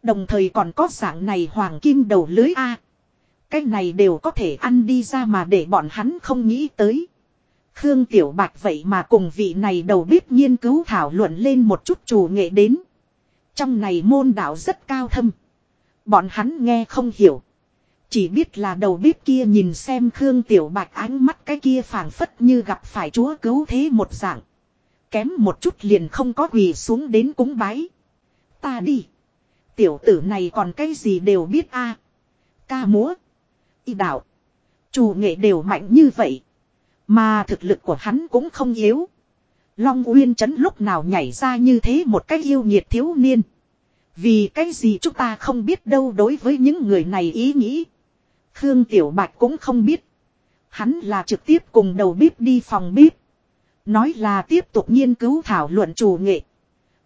A: Đồng thời còn có dạng này hoàng kim đầu lưới A. Cái này đều có thể ăn đi ra mà để bọn hắn không nghĩ tới. Khương Tiểu Bạch vậy mà cùng vị này đầu bếp nghiên cứu thảo luận lên một chút chủ nghệ đến. Trong này môn đạo rất cao thâm. Bọn hắn nghe không hiểu. Chỉ biết là đầu bếp kia nhìn xem Khương Tiểu Bạch ánh mắt cái kia phảng phất như gặp phải chúa cứu thế một dạng. Kém một chút liền không có quỳ xuống đến cúng bái. Ta đi. Tiểu tử này còn cái gì đều biết a Ca múa. Y đạo. Chủ nghệ đều mạnh như vậy. Mà thực lực của hắn cũng không yếu. Long Uyên chấn lúc nào nhảy ra như thế một cái yêu nhiệt thiếu niên. Vì cái gì chúng ta không biết đâu đối với những người này ý nghĩ. Khương Tiểu Bạch cũng không biết. Hắn là trực tiếp cùng đầu bếp đi phòng bếp. Nói là tiếp tục nghiên cứu thảo luận chủ nghệ.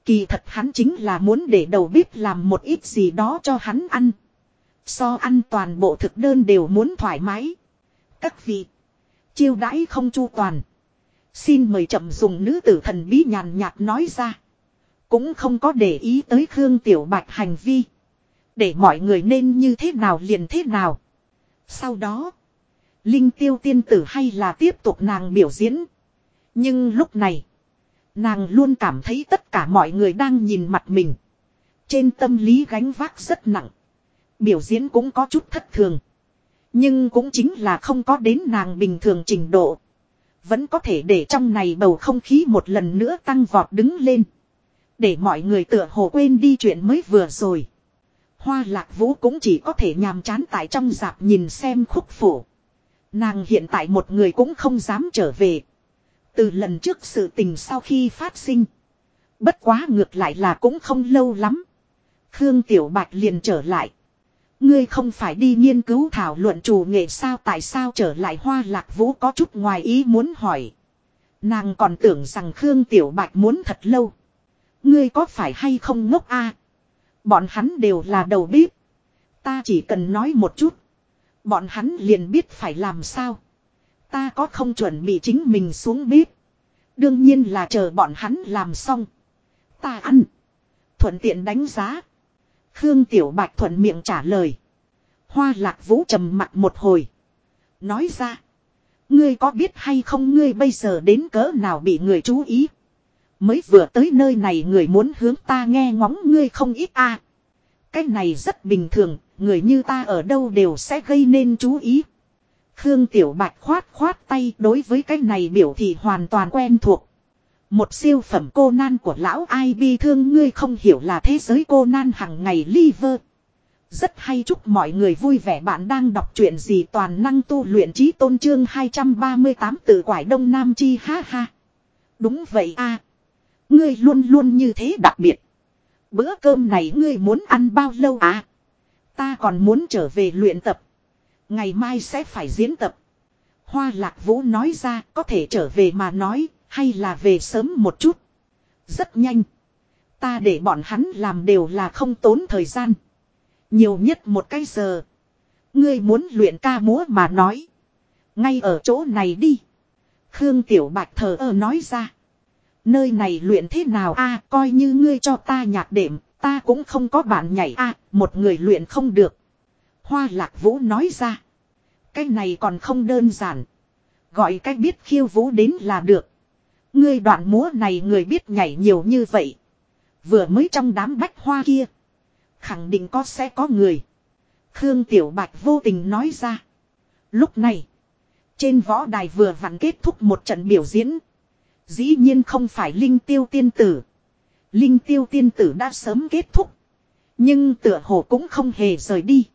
A: Kỳ thật hắn chính là muốn để đầu bếp làm một ít gì đó cho hắn ăn. So ăn toàn bộ thực đơn đều muốn thoải mái. Các vị. Chiêu đãi không chu toàn. Xin mời chậm dùng nữ tử thần bí nhàn nhạt nói ra. Cũng không có để ý tới Khương Tiểu Bạch hành vi. Để mọi người nên như thế nào liền thế nào. Sau đó. Linh tiêu tiên tử hay là tiếp tục nàng biểu diễn. Nhưng lúc này. Nàng luôn cảm thấy tất cả mọi người đang nhìn mặt mình. Trên tâm lý gánh vác rất nặng. Biểu diễn cũng có chút thất thường. Nhưng cũng chính là không có đến nàng bình thường trình độ. Vẫn có thể để trong này bầu không khí một lần nữa tăng vọt đứng lên. Để mọi người tựa hồ quên đi chuyện mới vừa rồi. Hoa lạc vũ cũng chỉ có thể nhàm chán tại trong dạp nhìn xem khúc phủ Nàng hiện tại một người cũng không dám trở về. Từ lần trước sự tình sau khi phát sinh. Bất quá ngược lại là cũng không lâu lắm. Khương Tiểu Bạch liền trở lại. Ngươi không phải đi nghiên cứu thảo luận chủ nghệ sao tại sao trở lại hoa lạc vũ có chút ngoài ý muốn hỏi. Nàng còn tưởng rằng Khương Tiểu Bạch muốn thật lâu. Ngươi có phải hay không ngốc a? Bọn hắn đều là đầu bếp. Ta chỉ cần nói một chút. Bọn hắn liền biết phải làm sao. Ta có không chuẩn bị chính mình xuống bếp. Đương nhiên là chờ bọn hắn làm xong. Ta ăn. Thuận tiện đánh giá. Khương Tiểu Bạch thuận miệng trả lời. Hoa lạc vũ trầm mặt một hồi. Nói ra. Ngươi có biết hay không ngươi bây giờ đến cỡ nào bị người chú ý. Mới vừa tới nơi này người muốn hướng ta nghe ngóng ngươi không ít a. À. Cái này rất bình thường, người như ta ở đâu đều sẽ gây nên chú ý. Khương Tiểu Bạch khoát khoát tay đối với cái này biểu thị hoàn toàn quen thuộc. Một siêu phẩm cô nan của lão ai bi thương ngươi không hiểu là thế giới cô nan hàng ngày liver. Rất hay chúc mọi người vui vẻ bạn đang đọc truyện gì toàn năng tu luyện trí tôn trương 238 từ quải đông nam chi ha ha. Đúng vậy a Ngươi luôn luôn như thế đặc biệt. Bữa cơm này ngươi muốn ăn bao lâu à? Ta còn muốn trở về luyện tập. Ngày mai sẽ phải diễn tập. Hoa lạc vũ nói ra, có thể trở về mà nói hay là về sớm một chút. Rất nhanh. Ta để bọn hắn làm đều là không tốn thời gian. Nhiều nhất một cái giờ. Ngươi muốn luyện ca múa mà nói. Ngay ở chỗ này đi. Khương Tiểu Bạch thờ ơ nói ra. Nơi này luyện thế nào a coi như ngươi cho ta nhạc đệm, ta cũng không có bạn nhảy a một người luyện không được. Hoa lạc vũ nói ra. Cái này còn không đơn giản. Gọi cách biết khiêu vũ đến là được. Ngươi đoạn múa này người biết nhảy nhiều như vậy. Vừa mới trong đám bách hoa kia. Khẳng định có sẽ có người. Khương Tiểu Bạch vô tình nói ra. Lúc này. Trên võ đài vừa vặn kết thúc một trận biểu diễn. Dĩ nhiên không phải Linh Tiêu Tiên Tử. Linh Tiêu Tiên Tử đã sớm kết thúc. Nhưng tựa hồ cũng không hề rời đi.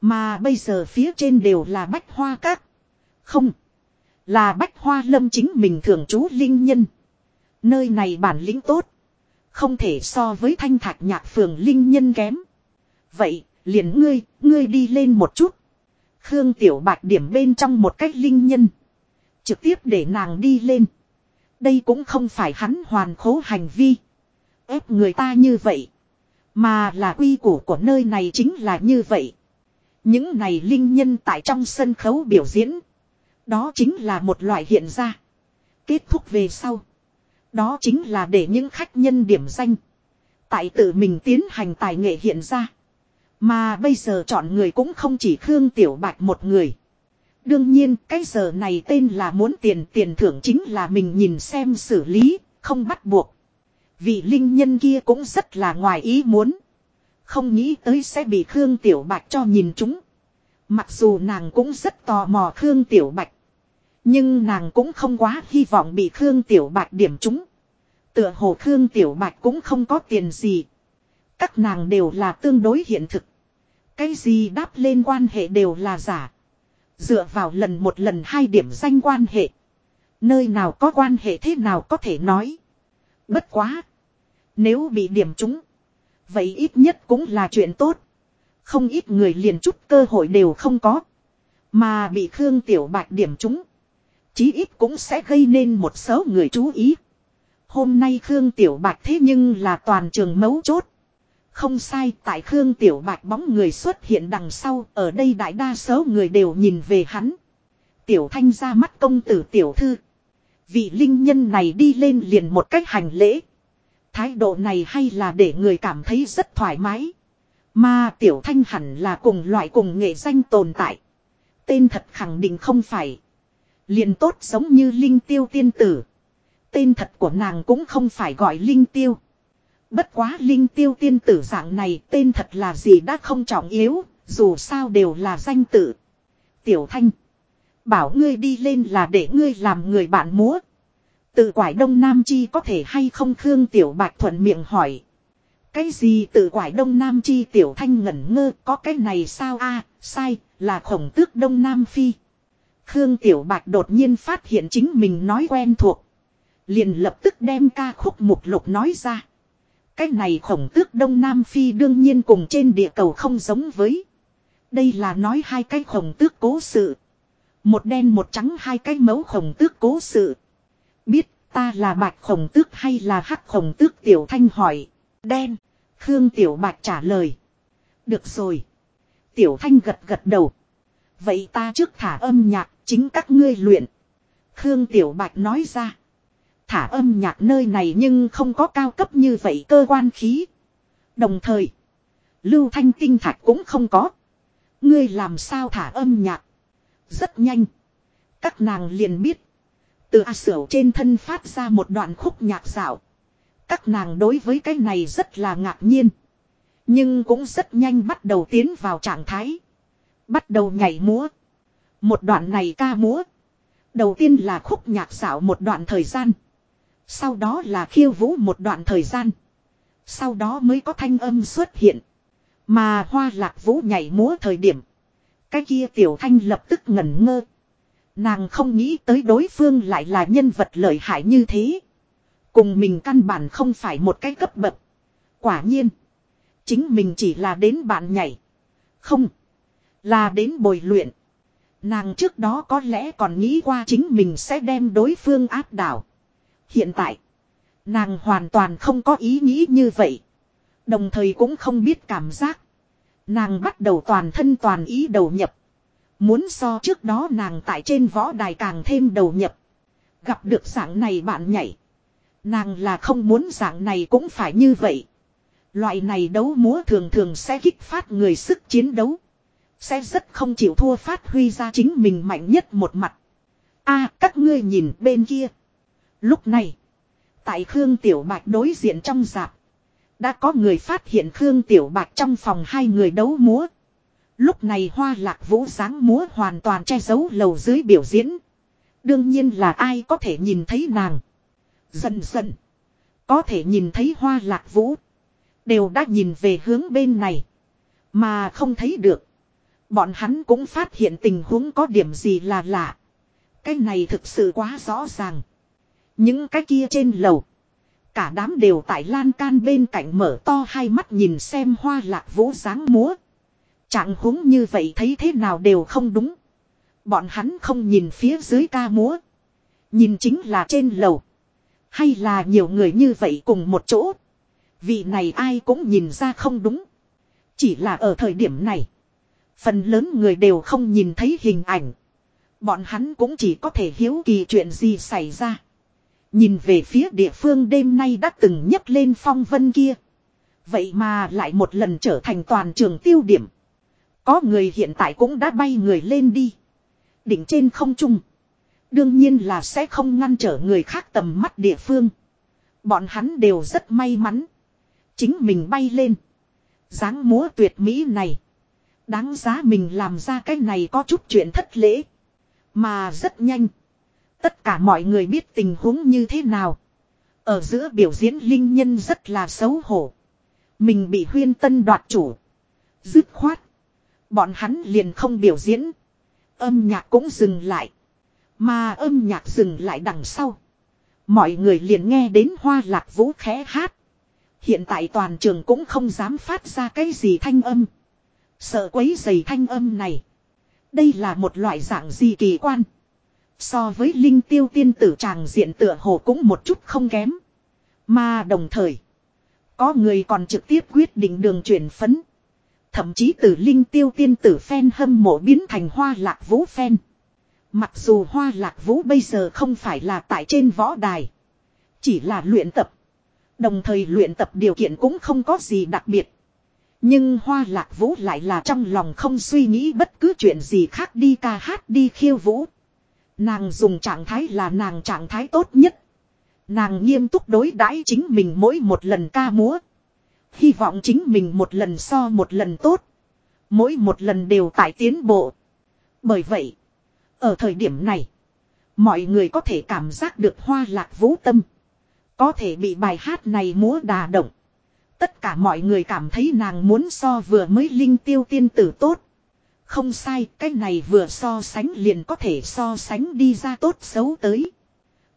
A: Mà bây giờ phía trên đều là bách hoa các. Không. Là bách hoa lâm chính mình thường trú linh nhân. Nơi này bản lĩnh tốt. Không thể so với thanh thạch nhạc phường linh nhân kém. Vậy, liền ngươi, ngươi đi lên một chút. Khương Tiểu Bạch điểm bên trong một cách linh nhân. Trực tiếp để nàng đi lên. Đây cũng không phải hắn hoàn khố hành vi. ép người ta như vậy. Mà là quy củ của nơi này chính là như vậy. Những này linh nhân tại trong sân khấu biểu diễn. Đó chính là một loại hiện ra. Kết thúc về sau. Đó chính là để những khách nhân điểm danh. Tại tự mình tiến hành tài nghệ hiện ra. Mà bây giờ chọn người cũng không chỉ Khương Tiểu Bạch một người. Đương nhiên cái giờ này tên là muốn tiền tiền thưởng chính là mình nhìn xem xử lý, không bắt buộc. Vị linh nhân kia cũng rất là ngoài ý muốn. Không nghĩ tới sẽ bị Khương Tiểu Bạch cho nhìn chúng. Mặc dù nàng cũng rất tò mò Khương Tiểu Bạch. Nhưng nàng cũng không quá hy vọng bị Khương Tiểu Bạch điểm chúng. Tựa hồ Khương Tiểu Bạch cũng không có tiền gì. Các nàng đều là tương đối hiện thực. Cái gì đáp lên quan hệ đều là giả. Dựa vào lần một lần hai điểm danh quan hệ. Nơi nào có quan hệ thế nào có thể nói. Bất quá. Nếu bị điểm chúng. Vậy ít nhất cũng là chuyện tốt. Không ít người liền chút cơ hội đều không có. Mà bị Khương Tiểu Bạch điểm chúng. Chí ít cũng sẽ gây nên một số người chú ý. Hôm nay Khương Tiểu Bạch thế nhưng là toàn trường mấu chốt. Không sai, tại Khương Tiểu Bạch bóng người xuất hiện đằng sau, ở đây đại đa số người đều nhìn về hắn. Tiểu Thanh ra mắt công tử Tiểu Thư. Vị linh nhân này đi lên liền một cách hành lễ. Thái độ này hay là để người cảm thấy rất thoải mái. Mà tiểu thanh hẳn là cùng loại cùng nghệ danh tồn tại. Tên thật khẳng định không phải. Liền tốt giống như linh tiêu tiên tử. Tên thật của nàng cũng không phải gọi linh tiêu. Bất quá linh tiêu tiên tử dạng này tên thật là gì đã không trọng yếu, dù sao đều là danh tự. Tiểu thanh. Bảo ngươi đi lên là để ngươi làm người bạn múa. Tự quải đông nam chi có thể hay không Khương Tiểu Bạch thuận miệng hỏi. Cái gì tự quải đông nam chi Tiểu Thanh ngẩn ngơ có cái này sao a sai là khổng tước đông nam phi. Khương Tiểu Bạch đột nhiên phát hiện chính mình nói quen thuộc. Liền lập tức đem ca khúc mục lục nói ra. Cái này khổng tước đông nam phi đương nhiên cùng trên địa cầu không giống với. Đây là nói hai cái khổng tước cố sự. Một đen một trắng hai cái mẫu khổng tước cố sự. Biết ta là bạch khổng tước hay là hắc khổng tước tiểu thanh hỏi. Đen. Khương tiểu bạch trả lời. Được rồi. Tiểu thanh gật gật đầu. Vậy ta trước thả âm nhạc chính các ngươi luyện. Khương tiểu bạch nói ra. Thả âm nhạc nơi này nhưng không có cao cấp như vậy cơ quan khí. Đồng thời. Lưu thanh tinh thạch cũng không có. Ngươi làm sao thả âm nhạc. Rất nhanh. Các nàng liền biết. Từ A Sửu trên thân phát ra một đoạn khúc nhạc dạo. Các nàng đối với cái này rất là ngạc nhiên. Nhưng cũng rất nhanh bắt đầu tiến vào trạng thái. Bắt đầu nhảy múa. Một đoạn này ca múa. Đầu tiên là khúc nhạc xảo một đoạn thời gian. Sau đó là khiêu vũ một đoạn thời gian. Sau đó mới có thanh âm xuất hiện. Mà hoa lạc vũ nhảy múa thời điểm. Cái kia tiểu thanh lập tức ngẩn ngơ. Nàng không nghĩ tới đối phương lại là nhân vật lợi hại như thế. Cùng mình căn bản không phải một cái cấp bậc. Quả nhiên. Chính mình chỉ là đến bạn nhảy. Không. Là đến bồi luyện. Nàng trước đó có lẽ còn nghĩ qua chính mình sẽ đem đối phương áp đảo. Hiện tại. Nàng hoàn toàn không có ý nghĩ như vậy. Đồng thời cũng không biết cảm giác. Nàng bắt đầu toàn thân toàn ý đầu nhập. Muốn so trước đó nàng tại trên võ đài càng thêm đầu nhập. Gặp được dạng này bạn nhảy. Nàng là không muốn dạng này cũng phải như vậy. Loại này đấu múa thường thường sẽ kích phát người sức chiến đấu. Sẽ rất không chịu thua phát huy ra chính mình mạnh nhất một mặt. a, các ngươi nhìn bên kia. Lúc này. Tại Khương Tiểu Bạch đối diện trong dạp. Đã có người phát hiện Khương Tiểu Bạch trong phòng hai người đấu múa. Lúc này hoa lạc vũ dáng múa hoàn toàn che giấu lầu dưới biểu diễn. Đương nhiên là ai có thể nhìn thấy nàng. Dần dần. Có thể nhìn thấy hoa lạc vũ. Đều đã nhìn về hướng bên này. Mà không thấy được. Bọn hắn cũng phát hiện tình huống có điểm gì là lạ. Cái này thực sự quá rõ ràng. Những cái kia trên lầu. Cả đám đều tại lan can bên cạnh mở to hai mắt nhìn xem hoa lạc vũ dáng múa. Trạng huống như vậy thấy thế nào đều không đúng. Bọn hắn không nhìn phía dưới ca múa. Nhìn chính là trên lầu. Hay là nhiều người như vậy cùng một chỗ. Vị này ai cũng nhìn ra không đúng. Chỉ là ở thời điểm này. Phần lớn người đều không nhìn thấy hình ảnh. Bọn hắn cũng chỉ có thể hiếu kỳ chuyện gì xảy ra. Nhìn về phía địa phương đêm nay đã từng nhấc lên phong vân kia. Vậy mà lại một lần trở thành toàn trường tiêu điểm. Có người hiện tại cũng đã bay người lên đi. Đỉnh trên không trung. Đương nhiên là sẽ không ngăn trở người khác tầm mắt địa phương. Bọn hắn đều rất may mắn. Chính mình bay lên. dáng múa tuyệt mỹ này. Đáng giá mình làm ra cái này có chút chuyện thất lễ. Mà rất nhanh. Tất cả mọi người biết tình huống như thế nào. Ở giữa biểu diễn linh nhân rất là xấu hổ. Mình bị huyên tân đoạt chủ. Dứt khoát. Bọn hắn liền không biểu diễn. Âm nhạc cũng dừng lại. Mà âm nhạc dừng lại đằng sau. Mọi người liền nghe đến hoa lạc vũ khẽ hát. Hiện tại toàn trường cũng không dám phát ra cái gì thanh âm. Sợ quấy dày thanh âm này. Đây là một loại dạng gì kỳ quan. So với linh tiêu tiên tử tràng diện tựa hồ cũng một chút không kém. Mà đồng thời. Có người còn trực tiếp quyết định đường chuyển phấn. Thậm chí từ linh tiêu tiên tử phen hâm mộ biến thành hoa lạc vũ phen. Mặc dù hoa lạc vũ bây giờ không phải là tại trên võ đài. Chỉ là luyện tập. Đồng thời luyện tập điều kiện cũng không có gì đặc biệt. Nhưng hoa lạc vũ lại là trong lòng không suy nghĩ bất cứ chuyện gì khác đi ca hát đi khiêu vũ. Nàng dùng trạng thái là nàng trạng thái tốt nhất. Nàng nghiêm túc đối đãi chính mình mỗi một lần ca múa. Hy vọng chính mình một lần so một lần tốt. Mỗi một lần đều tại tiến bộ. Bởi vậy, ở thời điểm này, mọi người có thể cảm giác được hoa lạc vũ tâm. Có thể bị bài hát này múa đà động. Tất cả mọi người cảm thấy nàng muốn so vừa mới linh tiêu tiên tử tốt. Không sai, cái này vừa so sánh liền có thể so sánh đi ra tốt xấu tới.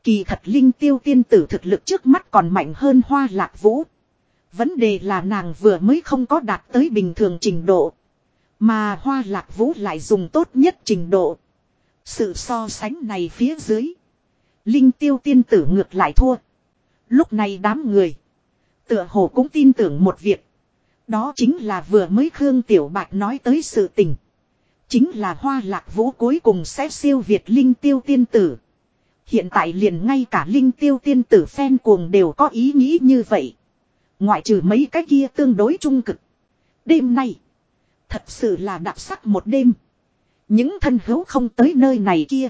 A: Kỳ thật linh tiêu tiên tử thực lực trước mắt còn mạnh hơn hoa lạc vũ. Vấn đề là nàng vừa mới không có đạt tới bình thường trình độ. Mà hoa lạc vũ lại dùng tốt nhất trình độ. Sự so sánh này phía dưới. Linh tiêu tiên tử ngược lại thua. Lúc này đám người. Tựa hồ cũng tin tưởng một việc. Đó chính là vừa mới Khương Tiểu Bạch nói tới sự tình. Chính là hoa lạc vũ cuối cùng sẽ siêu việt linh tiêu tiên tử. Hiện tại liền ngay cả linh tiêu tiên tử phen cuồng đều có ý nghĩ như vậy. Ngoại trừ mấy cái kia tương đối trung cực. Đêm nay. Thật sự là đặc sắc một đêm. Những thân hữu không tới nơi này kia.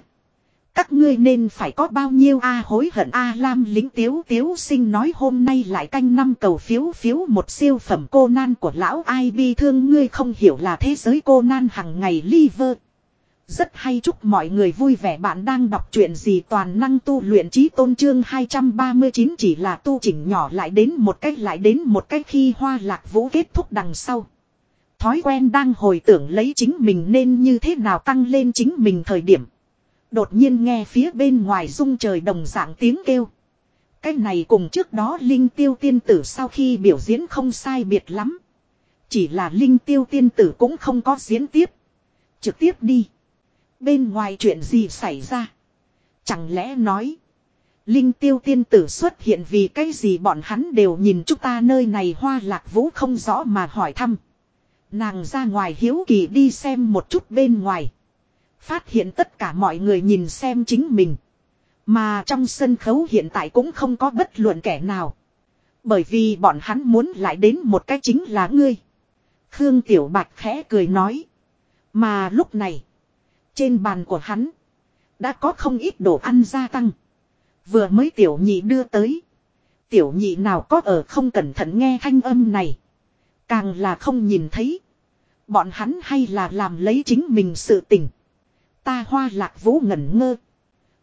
A: Các ngươi nên phải có bao nhiêu a hối hận a lam lính tiếu tiếu sinh nói hôm nay lại canh năm cầu phiếu phiếu một siêu phẩm cô nan của lão ai bi thương ngươi không hiểu là thế giới cô nan hằng ngày liver. Rất hay chúc mọi người vui vẻ bạn đang đọc truyện gì toàn năng tu luyện trí tôn trương 239 chỉ là tu chỉnh nhỏ lại đến một cách lại đến một cách khi hoa lạc vũ kết thúc đằng sau. Thói quen đang hồi tưởng lấy chính mình nên như thế nào tăng lên chính mình thời điểm. Đột nhiên nghe phía bên ngoài rung trời đồng dạng tiếng kêu. Cái này cùng trước đó Linh Tiêu Tiên Tử sau khi biểu diễn không sai biệt lắm. Chỉ là Linh Tiêu Tiên Tử cũng không có diễn tiếp. Trực tiếp đi. Bên ngoài chuyện gì xảy ra? Chẳng lẽ nói. Linh tiêu tiên tử xuất hiện vì cái gì bọn hắn đều nhìn chúng ta nơi này hoa lạc vũ không rõ mà hỏi thăm. Nàng ra ngoài hiếu kỳ đi xem một chút bên ngoài. Phát hiện tất cả mọi người nhìn xem chính mình. Mà trong sân khấu hiện tại cũng không có bất luận kẻ nào. Bởi vì bọn hắn muốn lại đến một cái chính là ngươi. Khương Tiểu Bạch khẽ cười nói. Mà lúc này. Trên bàn của hắn. Đã có không ít đồ ăn gia tăng. Vừa mới tiểu nhị đưa tới. Tiểu nhị nào có ở không cẩn thận nghe thanh âm này. Càng là không nhìn thấy. Bọn hắn hay là làm lấy chính mình sự tình. Ta hoa lạc vũ ngẩn ngơ.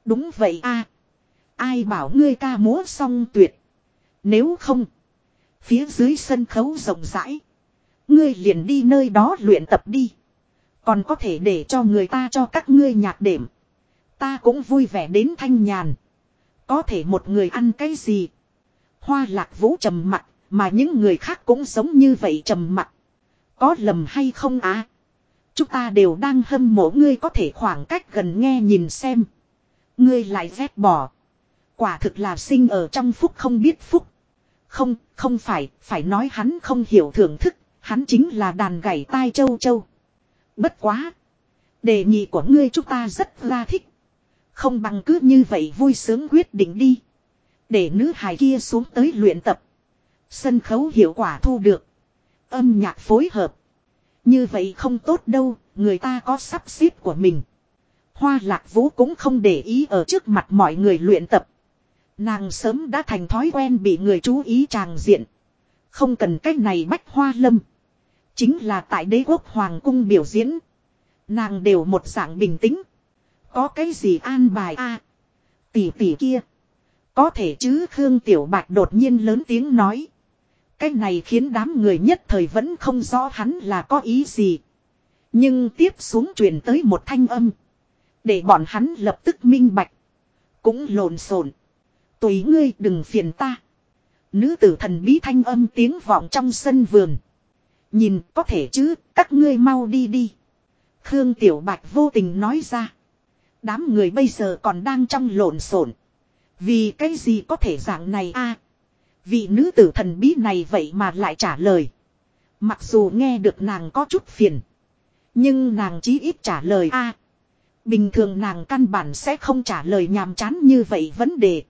A: Đúng vậy a Ai bảo ngươi ca múa xong tuyệt. Nếu không. Phía dưới sân khấu rộng rãi. Ngươi liền đi nơi đó luyện tập đi. Còn có thể để cho người ta cho các ngươi nhạc đệm. Ta cũng vui vẻ đến thanh nhàn. Có thể một người ăn cái gì. Hoa lạc vũ trầm mặt. Mà những người khác cũng giống như vậy trầm mặt. Có lầm hay không á? Chúng ta đều đang hâm mộ ngươi có thể khoảng cách gần nghe nhìn xem. Ngươi lại ghét bỏ. Quả thực là sinh ở trong phúc không biết phúc. Không, không phải, phải nói hắn không hiểu thưởng thức, hắn chính là đàn gảy tai châu châu. Bất quá. Đề nghị của ngươi chúng ta rất ra thích. Không bằng cứ như vậy vui sướng quyết định đi. Để nữ hài kia xuống tới luyện tập. Sân khấu hiệu quả thu được. Âm nhạc phối hợp. Như vậy không tốt đâu, người ta có sắp xếp của mình. Hoa lạc vũ cũng không để ý ở trước mặt mọi người luyện tập. Nàng sớm đã thành thói quen bị người chú ý tràng diện. Không cần cách này bách hoa lâm. Chính là tại đế quốc hoàng cung biểu diễn. Nàng đều một dạng bình tĩnh. Có cái gì an bài a Tỷ tỷ kia. Có thể chứ Khương Tiểu Bạch đột nhiên lớn tiếng nói. Cái này khiến đám người nhất thời vẫn không rõ hắn là có ý gì. Nhưng tiếp xuống truyền tới một thanh âm. Để bọn hắn lập tức minh bạch. Cũng lộn xộn. Tùy ngươi đừng phiền ta. Nữ tử thần bí thanh âm tiếng vọng trong sân vườn. Nhìn có thể chứ, các ngươi mau đi đi. Khương Tiểu Bạch vô tình nói ra. Đám người bây giờ còn đang trong lộn xộn. Vì cái gì có thể dạng này a? Vị nữ tử thần bí này vậy mà lại trả lời. Mặc dù nghe được nàng có chút phiền. Nhưng nàng chí ít trả lời a. Bình thường nàng căn bản sẽ không trả lời nhàm chán như vậy vấn đề.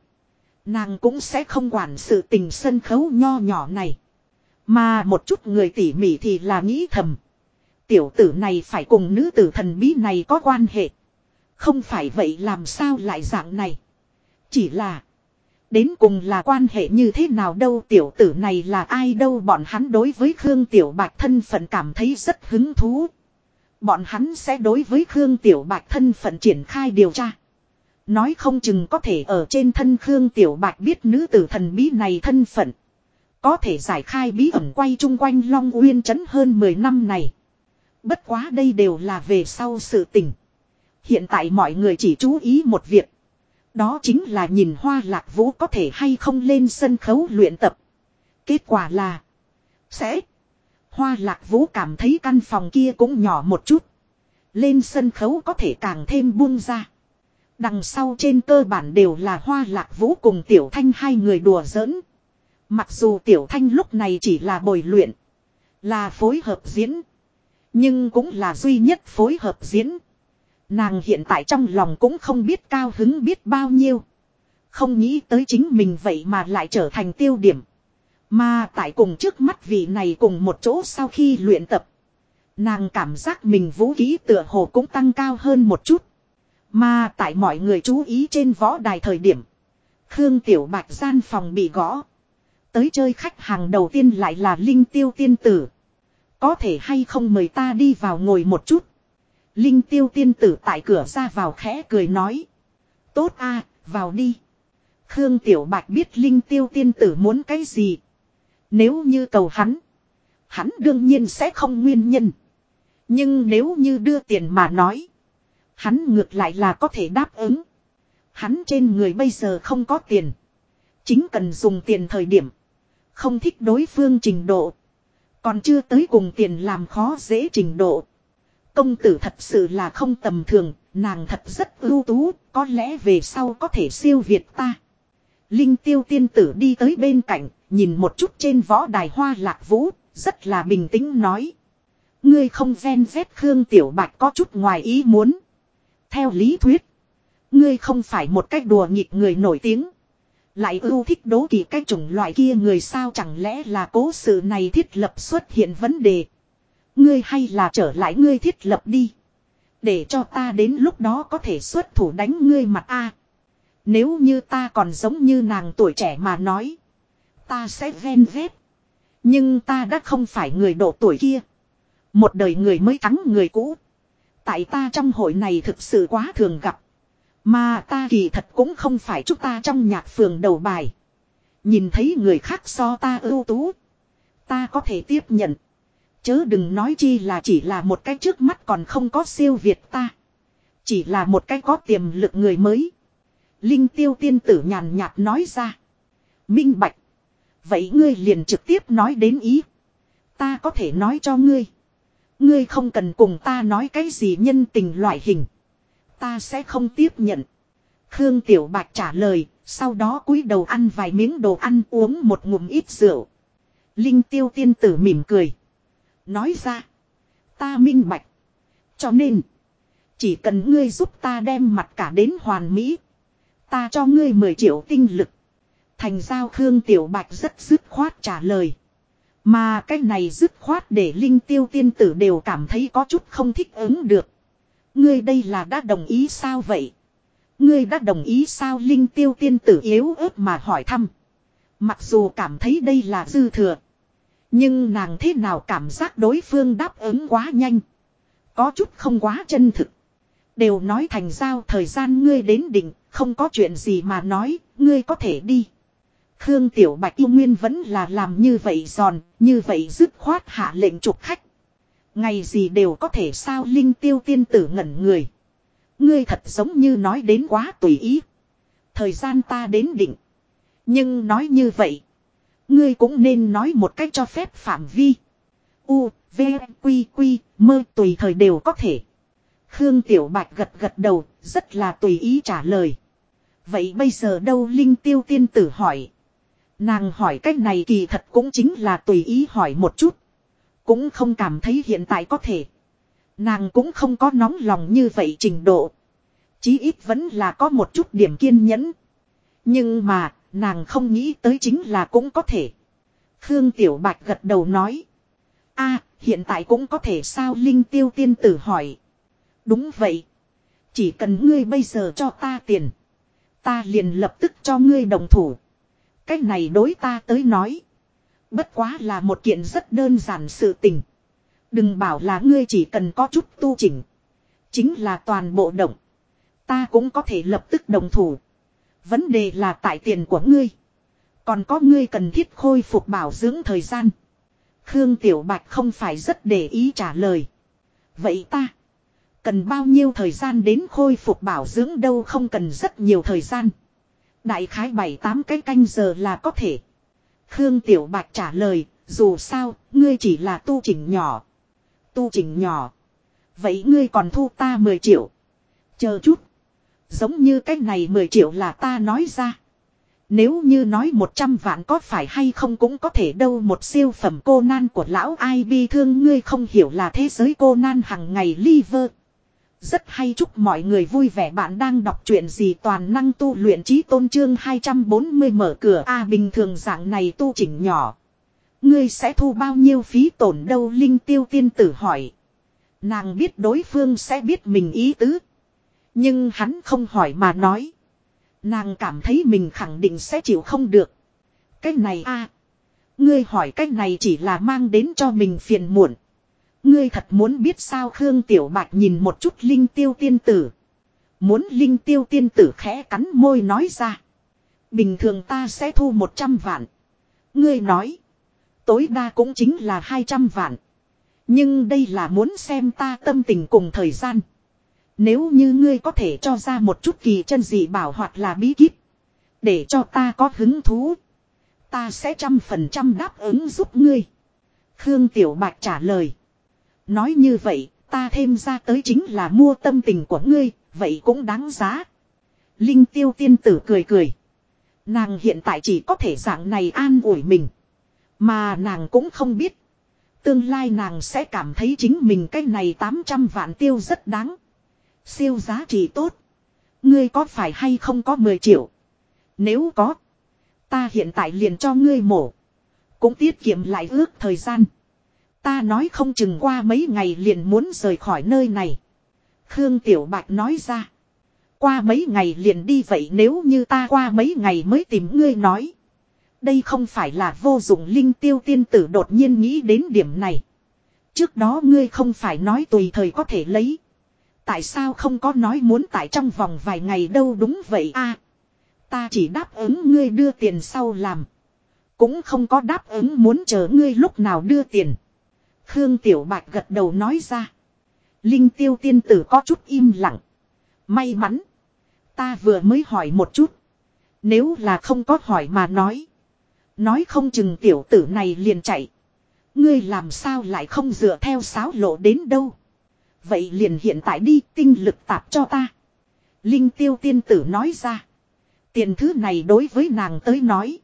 A: Nàng cũng sẽ không quản sự tình sân khấu nho nhỏ này. Mà một chút người tỉ mỉ thì là nghĩ thầm. Tiểu tử này phải cùng nữ tử thần bí này có quan hệ. Không phải vậy làm sao lại dạng này. Chỉ là. Đến cùng là quan hệ như thế nào đâu, tiểu tử này là ai đâu, bọn hắn đối với Khương Tiểu Bạch thân phận cảm thấy rất hứng thú. Bọn hắn sẽ đối với Khương Tiểu Bạch thân phận triển khai điều tra. Nói không chừng có thể ở trên thân Khương Tiểu Bạch biết nữ tử thần bí này thân phận. Có thể giải khai bí ẩn quay chung quanh Long Uyên trấn hơn 10 năm này. Bất quá đây đều là về sau sự tình. Hiện tại mọi người chỉ chú ý một việc. Đó chính là nhìn hoa lạc vũ có thể hay không lên sân khấu luyện tập. Kết quả là. Sẽ. Hoa lạc vũ cảm thấy căn phòng kia cũng nhỏ một chút. Lên sân khấu có thể càng thêm buông ra. Đằng sau trên cơ bản đều là hoa lạc vũ cùng tiểu thanh hai người đùa giỡn. Mặc dù tiểu thanh lúc này chỉ là bồi luyện. Là phối hợp diễn. Nhưng cũng là duy nhất phối hợp diễn. Nàng hiện tại trong lòng cũng không biết cao hứng biết bao nhiêu. Không nghĩ tới chính mình vậy mà lại trở thành tiêu điểm. Mà tại cùng trước mắt vị này cùng một chỗ sau khi luyện tập. Nàng cảm giác mình vũ khí tựa hồ cũng tăng cao hơn một chút. Mà tại mọi người chú ý trên võ đài thời điểm. Khương Tiểu Bạch gian phòng bị gõ. Tới chơi khách hàng đầu tiên lại là Linh Tiêu Tiên Tử. Có thể hay không mời ta đi vào ngồi một chút. Linh Tiêu Tiên Tử tại cửa ra vào khẽ cười nói. Tốt a, vào đi. Khương Tiểu Bạch biết Linh Tiêu Tiên Tử muốn cái gì. Nếu như cầu hắn. Hắn đương nhiên sẽ không nguyên nhân. Nhưng nếu như đưa tiền mà nói. Hắn ngược lại là có thể đáp ứng. Hắn trên người bây giờ không có tiền. Chính cần dùng tiền thời điểm. Không thích đối phương trình độ. Còn chưa tới cùng tiền làm khó dễ trình độ. Công tử thật sự là không tầm thường, nàng thật rất ưu tú, có lẽ về sau có thể siêu việt ta. Linh tiêu tiên tử đi tới bên cạnh, nhìn một chút trên võ đài hoa lạc vũ, rất là bình tĩnh nói. Ngươi không ven vét Khương Tiểu Bạch có chút ngoài ý muốn. Theo lý thuyết, ngươi không phải một cách đùa nghịch người nổi tiếng. Lại ưu thích đố kỵ cái chủng loại kia người sao chẳng lẽ là cố sự này thiết lập xuất hiện vấn đề. Ngươi hay là trở lại ngươi thiết lập đi. Để cho ta đến lúc đó có thể xuất thủ đánh ngươi mặt a. Nếu như ta còn giống như nàng tuổi trẻ mà nói. Ta sẽ ven vét. Nhưng ta đã không phải người độ tuổi kia. Một đời người mới thắng người cũ. Tại ta trong hội này thực sự quá thường gặp. Mà ta kỳ thật cũng không phải chúng ta trong nhạc phường đầu bài. Nhìn thấy người khác so ta ưu tú. Ta có thể tiếp nhận. Chớ đừng nói chi là chỉ là một cái trước mắt còn không có siêu việt ta. Chỉ là một cái có tiềm lực người mới. Linh tiêu tiên tử nhàn nhạt nói ra. Minh bạch. Vậy ngươi liền trực tiếp nói đến ý. Ta có thể nói cho ngươi. Ngươi không cần cùng ta nói cái gì nhân tình loại hình. Ta sẽ không tiếp nhận. Khương Tiểu Bạch trả lời, sau đó cúi đầu ăn vài miếng đồ ăn uống một ngụm ít rượu. Linh tiêu tiên tử mỉm cười. Nói ra. Ta minh bạch. Cho nên. Chỉ cần ngươi giúp ta đem mặt cả đến hoàn mỹ. Ta cho ngươi 10 triệu tinh lực. Thành giao Khương Tiểu Bạch rất dứt khoát trả lời. Mà cái này dứt khoát để Linh Tiêu tiên tử đều cảm thấy có chút không thích ứng được. Ngươi đây là đã đồng ý sao vậy? Ngươi đã đồng ý sao Linh Tiêu tiên tử yếu ớt mà hỏi thăm. Mặc dù cảm thấy đây là dư thừa. Nhưng nàng thế nào cảm giác đối phương đáp ứng quá nhanh. Có chút không quá chân thực. Đều nói thành giao thời gian ngươi đến đỉnh, không có chuyện gì mà nói, ngươi có thể đi. Khương Tiểu Bạch yêu nguyên vẫn là làm như vậy giòn, như vậy dứt khoát hạ lệnh trục khách. Ngày gì đều có thể sao linh tiêu tiên tử ngẩn người. Ngươi thật giống như nói đến quá tùy ý. Thời gian ta đến định. Nhưng nói như vậy. Ngươi cũng nên nói một cách cho phép phạm vi. U, V, Quy, Quy, mơ tùy thời đều có thể. Khương Tiểu Bạch gật gật đầu, rất là tùy ý trả lời. Vậy bây giờ đâu Linh Tiêu Tiên Tử hỏi. Nàng hỏi cách này kỳ thật cũng chính là tùy ý hỏi một chút. Cũng không cảm thấy hiện tại có thể. Nàng cũng không có nóng lòng như vậy trình độ. Chí ít vẫn là có một chút điểm kiên nhẫn. Nhưng mà, nàng không nghĩ tới chính là cũng có thể. Khương Tiểu Bạch gật đầu nói. a, hiện tại cũng có thể sao Linh Tiêu Tiên Tử hỏi. Đúng vậy. Chỉ cần ngươi bây giờ cho ta tiền. Ta liền lập tức cho ngươi đồng thủ. Cách này đối ta tới nói. Bất quá là một kiện rất đơn giản sự tình. Đừng bảo là ngươi chỉ cần có chút tu chỉnh. Chính là toàn bộ động. Ta cũng có thể lập tức đồng thủ. Vấn đề là tại tiền của ngươi. Còn có ngươi cần thiết khôi phục bảo dưỡng thời gian. Khương Tiểu Bạch không phải rất để ý trả lời. Vậy ta. Cần bao nhiêu thời gian đến khôi phục bảo dưỡng đâu không cần rất nhiều thời gian. Đại khái 7-8 cái canh giờ là có thể. Khương Tiểu Bạch trả lời, dù sao, ngươi chỉ là tu chỉnh nhỏ. Tu chỉnh nhỏ. Vậy ngươi còn thu ta 10 triệu. Chờ chút. Giống như cái này 10 triệu là ta nói ra. Nếu như nói 100 vạn có phải hay không cũng có thể đâu một siêu phẩm cô nan của lão ai bi thương ngươi không hiểu là thế giới cô nan hằng ngày liver. Rất hay chúc mọi người vui vẻ bạn đang đọc chuyện gì toàn năng tu luyện trí tôn trương 240 mở cửa A à, bình thường dạng này tu chỉnh nhỏ. Ngươi sẽ thu bao nhiêu phí tổn đâu Linh tiêu tiên tử hỏi. Nàng biết đối phương sẽ biết mình ý tứ. Nhưng hắn không hỏi mà nói. Nàng cảm thấy mình khẳng định sẽ chịu không được. Cái này a, Ngươi hỏi cái này chỉ là mang đến cho mình phiền muộn. Ngươi thật muốn biết sao Khương Tiểu Bạch nhìn một chút Linh Tiêu Tiên Tử. Muốn Linh Tiêu Tiên Tử khẽ cắn môi nói ra. Bình thường ta sẽ thu 100 vạn. Ngươi nói. Tối đa cũng chính là 200 vạn. Nhưng đây là muốn xem ta tâm tình cùng thời gian. Nếu như ngươi có thể cho ra một chút kỳ chân dị bảo hoặc là bí kíp. Để cho ta có hứng thú. Ta sẽ trăm phần trăm đáp ứng giúp ngươi. Khương Tiểu Bạch trả lời. Nói như vậy, ta thêm ra tới chính là mua tâm tình của ngươi, vậy cũng đáng giá. Linh tiêu tiên tử cười cười. Nàng hiện tại chỉ có thể dạng này an ủi mình. Mà nàng cũng không biết. Tương lai nàng sẽ cảm thấy chính mình cái này 800 vạn tiêu rất đáng. Siêu giá trị tốt. Ngươi có phải hay không có 10 triệu? Nếu có. Ta hiện tại liền cho ngươi mổ. Cũng tiết kiệm lại ước thời gian. Ta nói không chừng qua mấy ngày liền muốn rời khỏi nơi này. Khương Tiểu Bạch nói ra. Qua mấy ngày liền đi vậy nếu như ta qua mấy ngày mới tìm ngươi nói. Đây không phải là vô dụng linh tiêu tiên tử đột nhiên nghĩ đến điểm này. Trước đó ngươi không phải nói tùy thời có thể lấy. Tại sao không có nói muốn tại trong vòng vài ngày đâu đúng vậy a Ta chỉ đáp ứng ngươi đưa tiền sau làm. Cũng không có đáp ứng muốn chờ ngươi lúc nào đưa tiền. Khương Tiểu Bạch gật đầu nói ra. Linh tiêu tiên tử có chút im lặng. May mắn. Ta vừa mới hỏi một chút. Nếu là không có hỏi mà nói. Nói không chừng tiểu tử này liền chạy. Ngươi làm sao lại không dựa theo sáo lộ đến đâu. Vậy liền hiện tại đi, tinh lực tạp cho ta. Linh tiêu tiên tử nói ra. Tiền thứ này đối với nàng tới nói.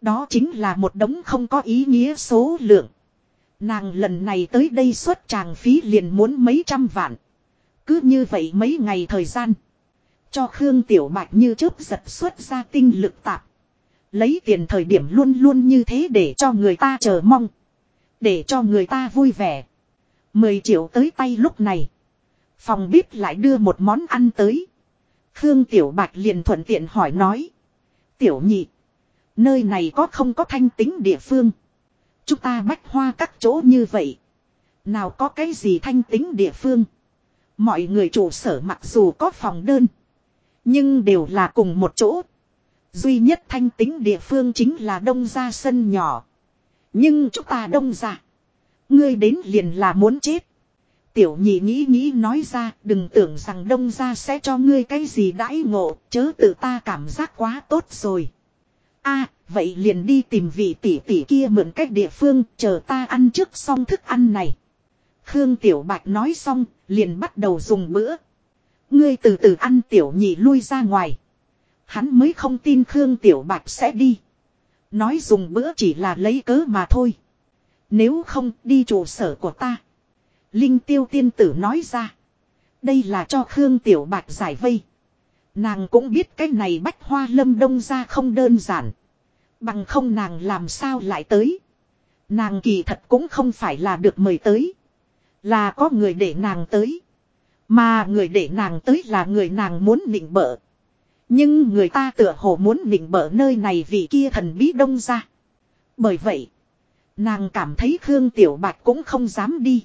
A: Đó chính là một đống không có ý nghĩa số lượng. Nàng lần này tới đây xuất tràng phí liền muốn mấy trăm vạn. Cứ như vậy mấy ngày thời gian. Cho Khương Tiểu Bạch như chớp giật xuất ra tinh lực tạp. Lấy tiền thời điểm luôn luôn như thế để cho người ta chờ mong. Để cho người ta vui vẻ. Mười triệu tới tay lúc này. Phòng bếp lại đưa một món ăn tới. Khương Tiểu Bạch liền thuận tiện hỏi nói. Tiểu nhị. Nơi này có không có thanh tính địa phương. Chúng ta bách hoa các chỗ như vậy. Nào có cái gì thanh tính địa phương. Mọi người chủ sở mặc dù có phòng đơn. Nhưng đều là cùng một chỗ. Duy nhất thanh tính địa phương chính là đông ra sân nhỏ. Nhưng chúng ta đông ra. Ngươi đến liền là muốn chết. Tiểu nhị nghĩ nghĩ nói ra, đừng tưởng rằng đông ra sẽ cho ngươi cái gì đãi ngộ, chớ tự ta cảm giác quá tốt rồi. a, vậy liền đi tìm vị tỷ tỷ kia mượn cách địa phương, chờ ta ăn trước xong thức ăn này. Khương Tiểu Bạch nói xong, liền bắt đầu dùng bữa. Ngươi từ từ ăn tiểu nhị lui ra ngoài. Hắn mới không tin Khương Tiểu Bạch sẽ đi. Nói dùng bữa chỉ là lấy cớ mà thôi. Nếu không đi trụ sở của ta. Linh tiêu tiên tử nói ra. Đây là cho Khương Tiểu Bạch giải vây. Nàng cũng biết cái này bách hoa lâm đông ra không đơn giản. Bằng không nàng làm sao lại tới. Nàng kỳ thật cũng không phải là được mời tới. Là có người để nàng tới. Mà người để nàng tới là người nàng muốn nịnh bợ. Nhưng người ta tựa hồ muốn nịnh bợ nơi này vì kia thần bí đông ra. Bởi vậy, nàng cảm thấy Khương Tiểu Bạch cũng không dám đi.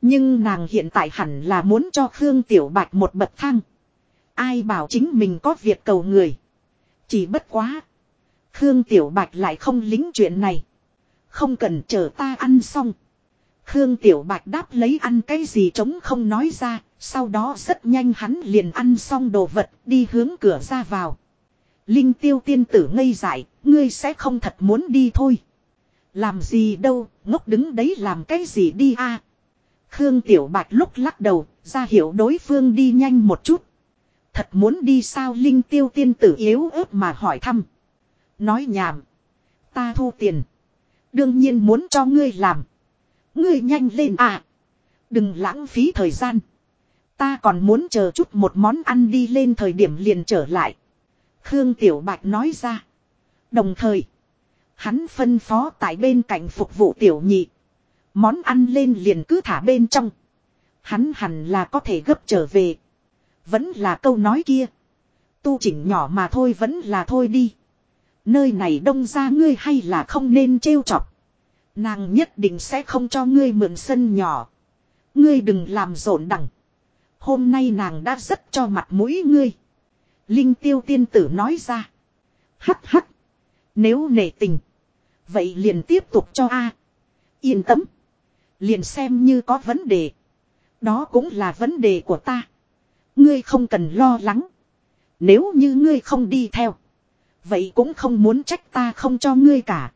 A: Nhưng nàng hiện tại hẳn là muốn cho Khương Tiểu Bạch một bậc thang. Ai bảo chính mình có việc cầu người. Chỉ bất quá. Khương Tiểu Bạch lại không lính chuyện này. Không cần chờ ta ăn xong. Khương Tiểu Bạch đáp lấy ăn cái gì trống không nói ra. Sau đó rất nhanh hắn liền ăn xong đồ vật đi hướng cửa ra vào. Linh tiêu tiên tử ngây dại, ngươi sẽ không thật muốn đi thôi. Làm gì đâu, ngốc đứng đấy làm cái gì đi a? Khương Tiểu Bạch lúc lắc đầu, ra hiểu đối phương đi nhanh một chút. Thật muốn đi sao Linh tiêu tiên tử yếu ớt mà hỏi thăm. Nói nhảm. Ta thu tiền. Đương nhiên muốn cho ngươi làm. Ngươi nhanh lên à. Đừng lãng phí thời gian. Ta còn muốn chờ chút một món ăn đi lên thời điểm liền trở lại. Khương Tiểu Bạch nói ra. Đồng thời. Hắn phân phó tại bên cạnh phục vụ tiểu nhị. Món ăn lên liền cứ thả bên trong. Hắn hẳn là có thể gấp trở về. Vẫn là câu nói kia. Tu chỉnh nhỏ mà thôi vẫn là thôi đi. Nơi này đông ra ngươi hay là không nên trêu chọc. Nàng nhất định sẽ không cho ngươi mượn sân nhỏ. Ngươi đừng làm rộn đằng. Hôm nay nàng đã rất cho mặt mũi ngươi. Linh tiêu tiên tử nói ra. Hắc hắc. Nếu nể tình. Vậy liền tiếp tục cho A. Yên tâm. Liền xem như có vấn đề. Đó cũng là vấn đề của ta. Ngươi không cần lo lắng. Nếu như ngươi không đi theo. Vậy cũng không muốn trách ta không cho ngươi cả.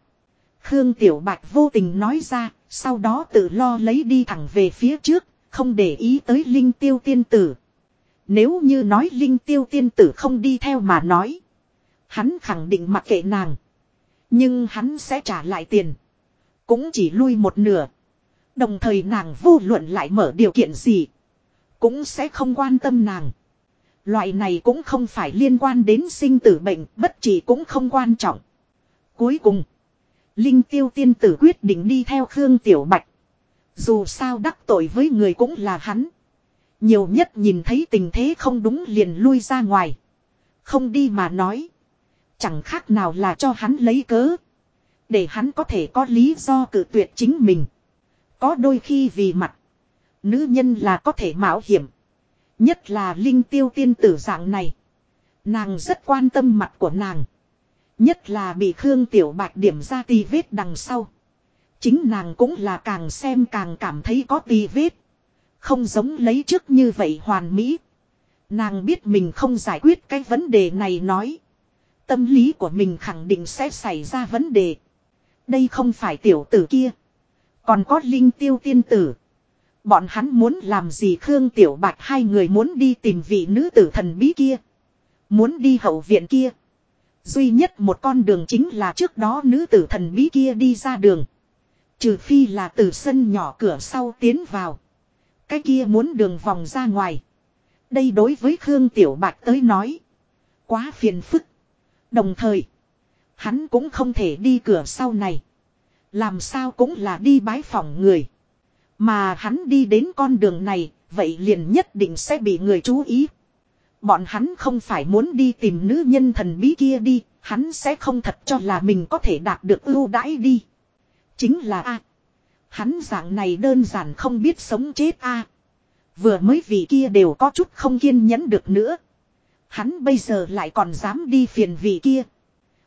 A: Khương Tiểu Bạch vô tình nói ra, sau đó tự lo lấy đi thẳng về phía trước, không để ý tới Linh Tiêu Tiên Tử. Nếu như nói Linh Tiêu Tiên Tử không đi theo mà nói. Hắn khẳng định mặc kệ nàng. Nhưng hắn sẽ trả lại tiền. Cũng chỉ lui một nửa. Đồng thời nàng vô luận lại mở điều kiện gì. Cũng sẽ không quan tâm nàng. Loại này cũng không phải liên quan đến sinh tử bệnh, bất chỉ cũng không quan trọng. Cuối cùng, Linh tiêu tiên tử quyết định đi theo Khương Tiểu Bạch. Dù sao đắc tội với người cũng là hắn. Nhiều nhất nhìn thấy tình thế không đúng liền lui ra ngoài. Không đi mà nói. Chẳng khác nào là cho hắn lấy cớ. Để hắn có thể có lý do cự tuyệt chính mình. Có đôi khi vì mặt. Nữ nhân là có thể mạo hiểm. Nhất là linh tiêu tiên tử dạng này. Nàng rất quan tâm mặt của nàng. Nhất là bị Khương Tiểu Bạch điểm ra tì vết đằng sau. Chính nàng cũng là càng xem càng cảm thấy có tì vết. Không giống lấy trước như vậy hoàn mỹ. Nàng biết mình không giải quyết cái vấn đề này nói. Tâm lý của mình khẳng định sẽ xảy ra vấn đề. Đây không phải tiểu tử kia. Còn có linh tiêu tiên tử. Bọn hắn muốn làm gì Khương Tiểu Bạch hai người muốn đi tìm vị nữ tử thần bí kia. Muốn đi hậu viện kia. Duy nhất một con đường chính là trước đó nữ tử thần bí kia đi ra đường. Trừ phi là từ sân nhỏ cửa sau tiến vào. Cái kia muốn đường vòng ra ngoài. Đây đối với Khương Tiểu Bạch tới nói. Quá phiền phức. Đồng thời. Hắn cũng không thể đi cửa sau này. Làm sao cũng là đi bái phỏng người. Mà hắn đi đến con đường này, vậy liền nhất định sẽ bị người chú ý. Bọn hắn không phải muốn đi tìm nữ nhân thần bí kia đi, hắn sẽ không thật cho là mình có thể đạt được ưu đãi đi. Chính là A. Hắn dạng này đơn giản không biết sống chết A. Vừa mới vì kia đều có chút không kiên nhẫn được nữa. Hắn bây giờ lại còn dám đi phiền vì kia.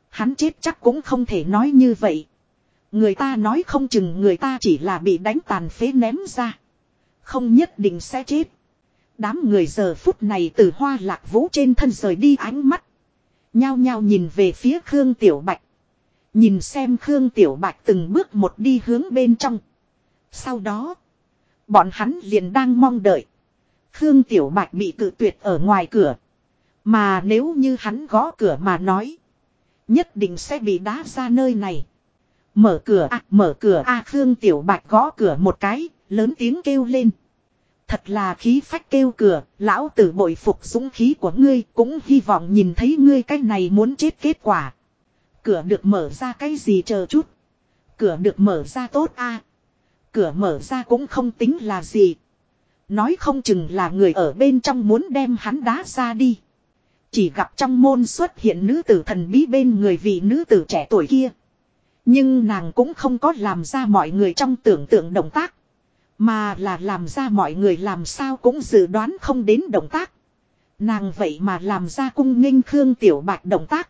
A: Hắn chết chắc cũng không thể nói như vậy. Người ta nói không chừng người ta chỉ là bị đánh tàn phế ném ra. Không nhất định sẽ chết. Đám người giờ phút này từ hoa lạc vũ trên thân rời đi ánh mắt. Nhao nhao nhìn về phía Khương Tiểu Bạch. Nhìn xem Khương Tiểu Bạch từng bước một đi hướng bên trong. Sau đó, bọn hắn liền đang mong đợi. Khương Tiểu Bạch bị cự tuyệt ở ngoài cửa. Mà nếu như hắn gõ cửa mà nói, nhất định sẽ bị đá ra nơi này. Mở cửa à, mở cửa a Khương Tiểu Bạch gõ cửa một cái, lớn tiếng kêu lên. Thật là khí phách kêu cửa, lão tử bội phục dũng khí của ngươi cũng hy vọng nhìn thấy ngươi cái này muốn chết kết quả. Cửa được mở ra cái gì chờ chút. Cửa được mở ra tốt a Cửa mở ra cũng không tính là gì. Nói không chừng là người ở bên trong muốn đem hắn đá ra đi. Chỉ gặp trong môn xuất hiện nữ tử thần bí bên người vị nữ tử trẻ tuổi kia. Nhưng nàng cũng không có làm ra mọi người trong tưởng tượng động tác. Mà là làm ra mọi người làm sao cũng dự đoán không đến động tác. Nàng vậy mà làm ra cung nghênh Khương Tiểu Bạch động tác.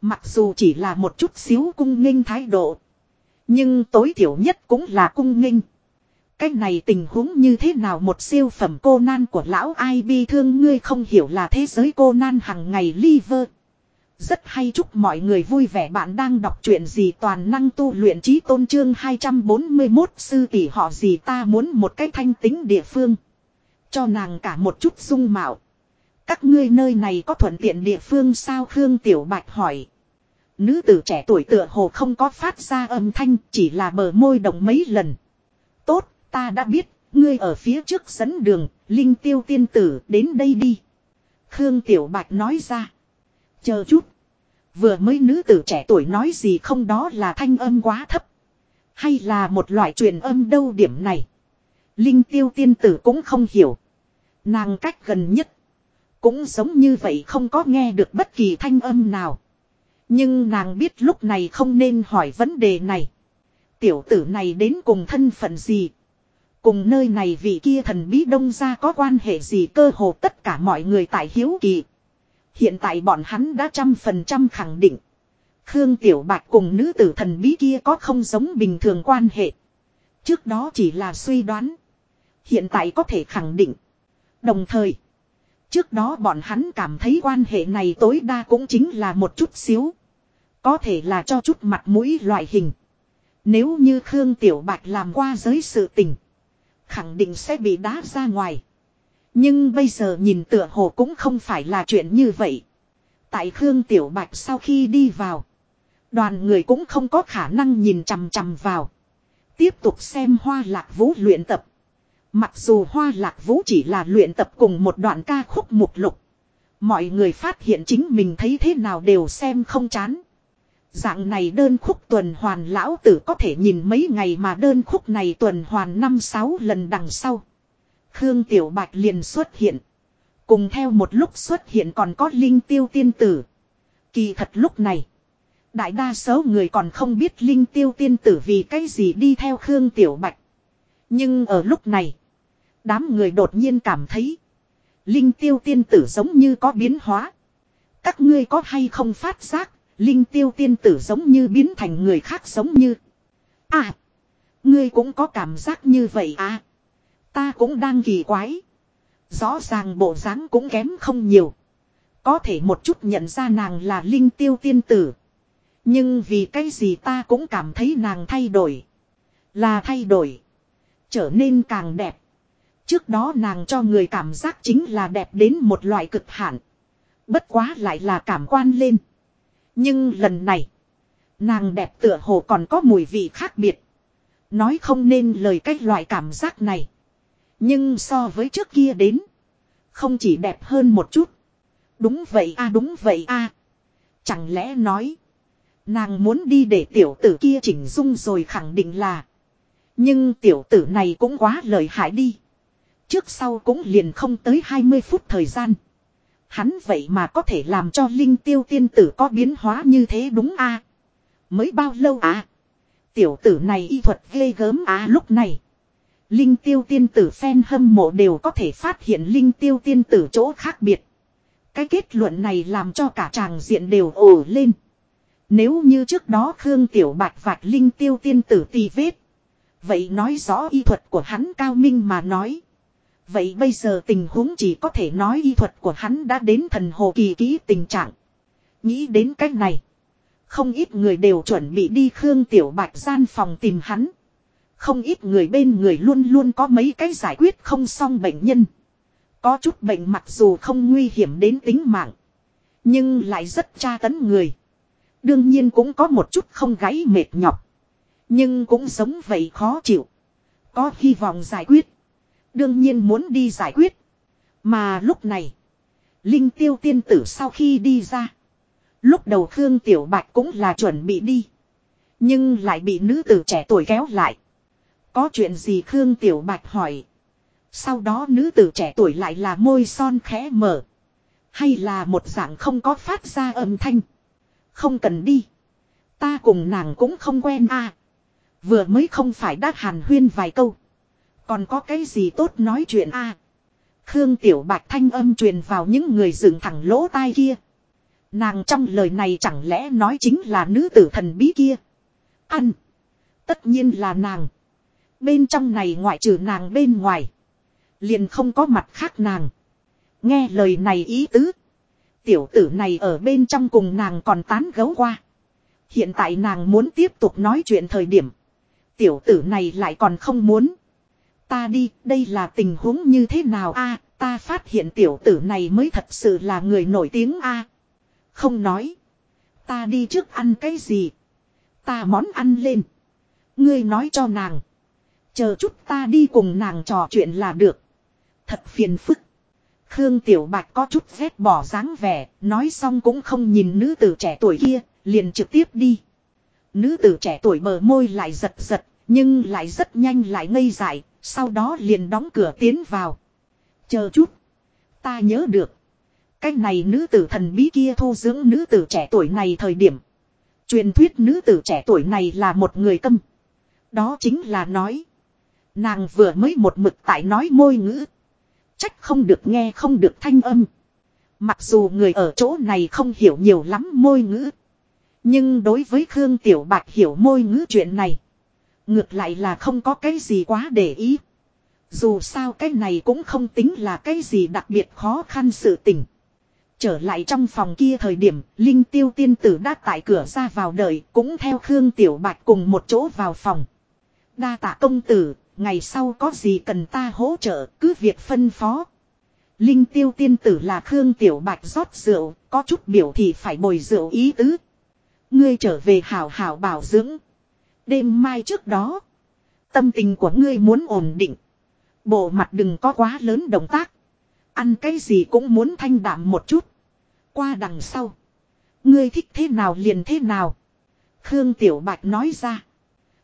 A: Mặc dù chỉ là một chút xíu cung nghênh thái độ. Nhưng tối thiểu nhất cũng là cung nghênh. Cái này tình huống như thế nào một siêu phẩm cô nan của lão ai bi thương ngươi không hiểu là thế giới cô nan hằng ngày liver. Rất hay chúc mọi người vui vẻ bạn đang đọc truyện gì toàn năng tu luyện trí tôn trương 241 sư tỷ họ gì ta muốn một cái thanh tính địa phương. Cho nàng cả một chút dung mạo. Các ngươi nơi này có thuận tiện địa phương sao Khương Tiểu Bạch hỏi. Nữ tử trẻ tuổi tựa hồ không có phát ra âm thanh, chỉ là bờ môi động mấy lần. Ta đã biết, ngươi ở phía trước dẫn đường, Linh Tiêu Tiên Tử đến đây đi. Khương Tiểu Bạch nói ra. Chờ chút. Vừa mới nữ tử trẻ tuổi nói gì không đó là thanh âm quá thấp. Hay là một loại truyền âm đâu điểm này. Linh tiêu tiên tử cũng không hiểu. Nàng cách gần nhất. Cũng giống như vậy không có nghe được bất kỳ thanh âm nào. Nhưng nàng biết lúc này không nên hỏi vấn đề này. Tiểu tử này đến cùng thân phận gì? Cùng nơi này vị kia thần bí đông ra có quan hệ gì cơ hồ tất cả mọi người tại hiếu kỳ. Hiện tại bọn hắn đã trăm phần trăm khẳng định. Khương Tiểu Bạch cùng nữ tử thần bí kia có không giống bình thường quan hệ. Trước đó chỉ là suy đoán. Hiện tại có thể khẳng định. Đồng thời. Trước đó bọn hắn cảm thấy quan hệ này tối đa cũng chính là một chút xíu. Có thể là cho chút mặt mũi loại hình. Nếu như Khương Tiểu Bạch làm qua giới sự tình. Khẳng định sẽ bị đá ra ngoài. Nhưng bây giờ nhìn tựa hồ cũng không phải là chuyện như vậy. Tại Khương Tiểu Bạch sau khi đi vào. Đoàn người cũng không có khả năng nhìn chằm chằm vào. Tiếp tục xem hoa lạc vũ luyện tập. Mặc dù hoa lạc vũ chỉ là luyện tập cùng một đoạn ca khúc mục lục. Mọi người phát hiện chính mình thấy thế nào đều xem không chán. Dạng này đơn khúc tuần hoàn lão tử có thể nhìn mấy ngày mà đơn khúc này tuần hoàn năm sáu lần đằng sau. Khương Tiểu Bạch liền xuất hiện. Cùng theo một lúc xuất hiện còn có Linh Tiêu Tiên Tử. Kỳ thật lúc này. Đại đa số người còn không biết Linh Tiêu Tiên Tử vì cái gì đi theo Khương Tiểu Bạch. Nhưng ở lúc này. Đám người đột nhiên cảm thấy. Linh Tiêu Tiên Tử giống như có biến hóa. Các ngươi có hay không phát giác. Linh Tiêu Tiên Tử giống như biến thành người khác giống như. À. Ngươi cũng có cảm giác như vậy à. Ta cũng đang kỳ quái. Rõ ràng bộ dáng cũng kém không nhiều. Có thể một chút nhận ra nàng là linh tiêu tiên tử. Nhưng vì cái gì ta cũng cảm thấy nàng thay đổi. Là thay đổi. Trở nên càng đẹp. Trước đó nàng cho người cảm giác chính là đẹp đến một loại cực hạn. Bất quá lại là cảm quan lên. Nhưng lần này. Nàng đẹp tựa hồ còn có mùi vị khác biệt. Nói không nên lời cách loại cảm giác này. Nhưng so với trước kia đến. Không chỉ đẹp hơn một chút. Đúng vậy a, đúng vậy a Chẳng lẽ nói. Nàng muốn đi để tiểu tử kia chỉnh dung rồi khẳng định là. Nhưng tiểu tử này cũng quá lợi hại đi. Trước sau cũng liền không tới 20 phút thời gian. Hắn vậy mà có thể làm cho linh tiêu tiên tử có biến hóa như thế đúng a Mới bao lâu à? Tiểu tử này y thuật ghê gớm à lúc này. Linh tiêu tiên tử phen hâm mộ đều có thể phát hiện linh tiêu tiên tử chỗ khác biệt. Cái kết luận này làm cho cả tràng diện đều ồ lên. Nếu như trước đó Khương Tiểu Bạch vạch linh tiêu tiên tử tì vết. Vậy nói rõ y thuật của hắn cao minh mà nói. Vậy bây giờ tình huống chỉ có thể nói y thuật của hắn đã đến thần hồ kỳ ký tình trạng. Nghĩ đến cách này. Không ít người đều chuẩn bị đi Khương Tiểu Bạch gian phòng tìm hắn. Không ít người bên người luôn luôn có mấy cái giải quyết không xong bệnh nhân. Có chút bệnh mặc dù không nguy hiểm đến tính mạng. Nhưng lại rất tra tấn người. Đương nhiên cũng có một chút không gáy mệt nhọc. Nhưng cũng sống vậy khó chịu. Có hy vọng giải quyết. Đương nhiên muốn đi giải quyết. Mà lúc này. Linh tiêu tiên tử sau khi đi ra. Lúc đầu Khương Tiểu Bạch cũng là chuẩn bị đi. Nhưng lại bị nữ tử trẻ tuổi kéo lại. Có chuyện gì Khương Tiểu Bạch hỏi. Sau đó nữ tử trẻ tuổi lại là môi son khẽ mở. Hay là một dạng không có phát ra âm thanh. Không cần đi. Ta cùng nàng cũng không quen à. Vừa mới không phải đã hàn huyên vài câu. Còn có cái gì tốt nói chuyện à. Khương Tiểu Bạch thanh âm truyền vào những người dựng thẳng lỗ tai kia. Nàng trong lời này chẳng lẽ nói chính là nữ tử thần bí kia. Ăn. Tất nhiên là nàng. Bên trong này ngoại trừ nàng bên ngoài. Liền không có mặt khác nàng. Nghe lời này ý tứ. Tiểu tử này ở bên trong cùng nàng còn tán gấu qua. Hiện tại nàng muốn tiếp tục nói chuyện thời điểm. Tiểu tử này lại còn không muốn. Ta đi, đây là tình huống như thế nào a? ta phát hiện tiểu tử này mới thật sự là người nổi tiếng a. Không nói. Ta đi trước ăn cái gì? Ta món ăn lên. Ngươi nói cho nàng. Chờ chút ta đi cùng nàng trò chuyện là được. Thật phiền phức. Khương Tiểu Bạch có chút ghét bỏ dáng vẻ, nói xong cũng không nhìn nữ tử trẻ tuổi kia, liền trực tiếp đi. Nữ tử trẻ tuổi bờ môi lại giật giật, nhưng lại rất nhanh lại ngây dại, sau đó liền đóng cửa tiến vào. Chờ chút. Ta nhớ được. Cái này nữ tử thần bí kia thu dưỡng nữ tử trẻ tuổi này thời điểm. Truyền thuyết nữ tử trẻ tuổi này là một người câm. Đó chính là nói. Nàng vừa mới một mực tại nói môi ngữ. Trách không được nghe không được thanh âm. Mặc dù người ở chỗ này không hiểu nhiều lắm môi ngữ. Nhưng đối với Khương Tiểu Bạch hiểu môi ngữ chuyện này. Ngược lại là không có cái gì quá để ý. Dù sao cái này cũng không tính là cái gì đặc biệt khó khăn sự tình. Trở lại trong phòng kia thời điểm, Linh Tiêu tiên tử đã tại cửa ra vào đợi, cũng theo Khương Tiểu Bạch cùng một chỗ vào phòng. Đa tạ công tử, ngày sau có gì cần ta hỗ trợ, cứ việc phân phó. Linh Tiêu tiên tử là Khương Tiểu Bạch rót rượu, có chút biểu thì phải bồi rượu ý tứ. Ngươi trở về hảo hảo bảo dưỡng. Đêm mai trước đó, tâm tình của ngươi muốn ổn định. Bộ mặt đừng có quá lớn động tác. Ăn cái gì cũng muốn thanh đạm một chút. Qua đằng sau. Ngươi thích thế nào liền thế nào. Khương Tiểu Bạch nói ra.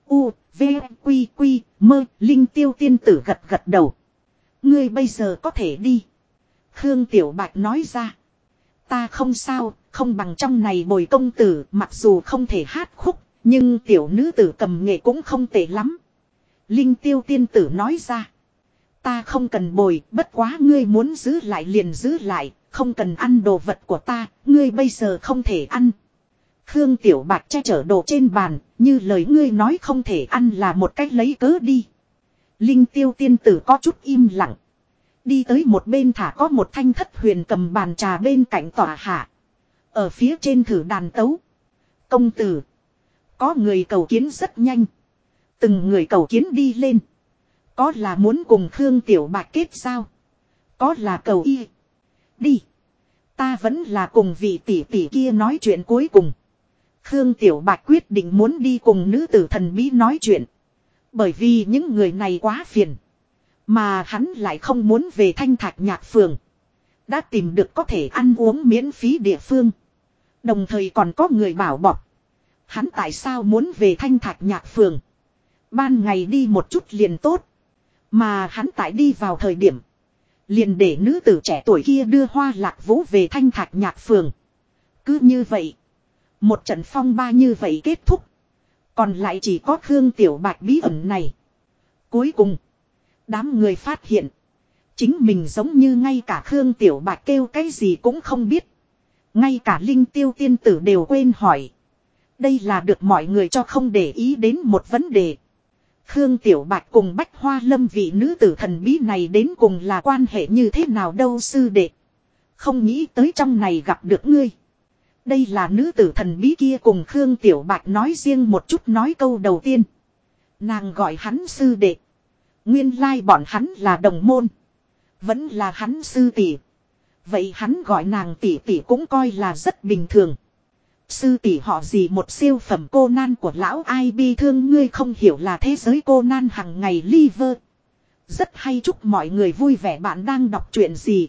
A: U, V, Quy, Quy, Mơ, Linh Tiêu Tiên Tử gật gật đầu. Ngươi bây giờ có thể đi. Khương Tiểu Bạch nói ra. Ta không sao, không bằng trong này bồi công tử, mặc dù không thể hát khúc, nhưng tiểu nữ tử cầm nghệ cũng không tệ lắm. Linh Tiêu Tiên Tử nói ra. Ta không cần bồi, bất quá ngươi muốn giữ lại liền giữ lại, không cần ăn đồ vật của ta, ngươi bây giờ không thể ăn. Khương Tiểu Bạch che chở đồ trên bàn, như lời ngươi nói không thể ăn là một cách lấy cớ đi. Linh tiêu tiên tử có chút im lặng. Đi tới một bên thả có một thanh thất huyền cầm bàn trà bên cạnh tòa hạ. Ở phía trên thử đàn tấu. Công tử. Có người cầu kiến rất nhanh. Từng người cầu kiến đi lên. Có là muốn cùng Khương Tiểu Bạch kết giao. Có là cầu y. Đi. Ta vẫn là cùng vị tỷ tỷ kia nói chuyện cuối cùng. Khương Tiểu Bạch quyết định muốn đi cùng nữ tử thần bí nói chuyện. Bởi vì những người này quá phiền. Mà hắn lại không muốn về thanh thạch nhạc phường. Đã tìm được có thể ăn uống miễn phí địa phương. Đồng thời còn có người bảo bọc. Hắn tại sao muốn về thanh thạch nhạc phường. Ban ngày đi một chút liền tốt. Mà hắn tại đi vào thời điểm. Liền để nữ tử trẻ tuổi kia đưa hoa lạc vũ về thanh thạch nhạc phường. Cứ như vậy. Một trận phong ba như vậy kết thúc. Còn lại chỉ có Khương Tiểu Bạch bí ẩn này. Cuối cùng. Đám người phát hiện. Chính mình giống như ngay cả Khương Tiểu Bạch kêu cái gì cũng không biết. Ngay cả Linh Tiêu Tiên Tử đều quên hỏi. Đây là được mọi người cho không để ý đến một vấn đề. Khương Tiểu Bạch cùng Bách Hoa Lâm vị nữ tử thần bí này đến cùng là quan hệ như thế nào đâu sư đệ. Không nghĩ tới trong này gặp được ngươi. Đây là nữ tử thần bí kia cùng Khương Tiểu Bạch nói riêng một chút nói câu đầu tiên. Nàng gọi hắn sư đệ. Nguyên lai bọn hắn là đồng môn. Vẫn là hắn sư tỷ. Vậy hắn gọi nàng tỷ tỷ cũng coi là rất bình thường. Sư tỷ họ gì một siêu phẩm cô nan của lão ai bi thương ngươi không hiểu là thế giới cô nan hằng ngày liver. Rất hay chúc mọi người vui vẻ bạn đang đọc chuyện gì.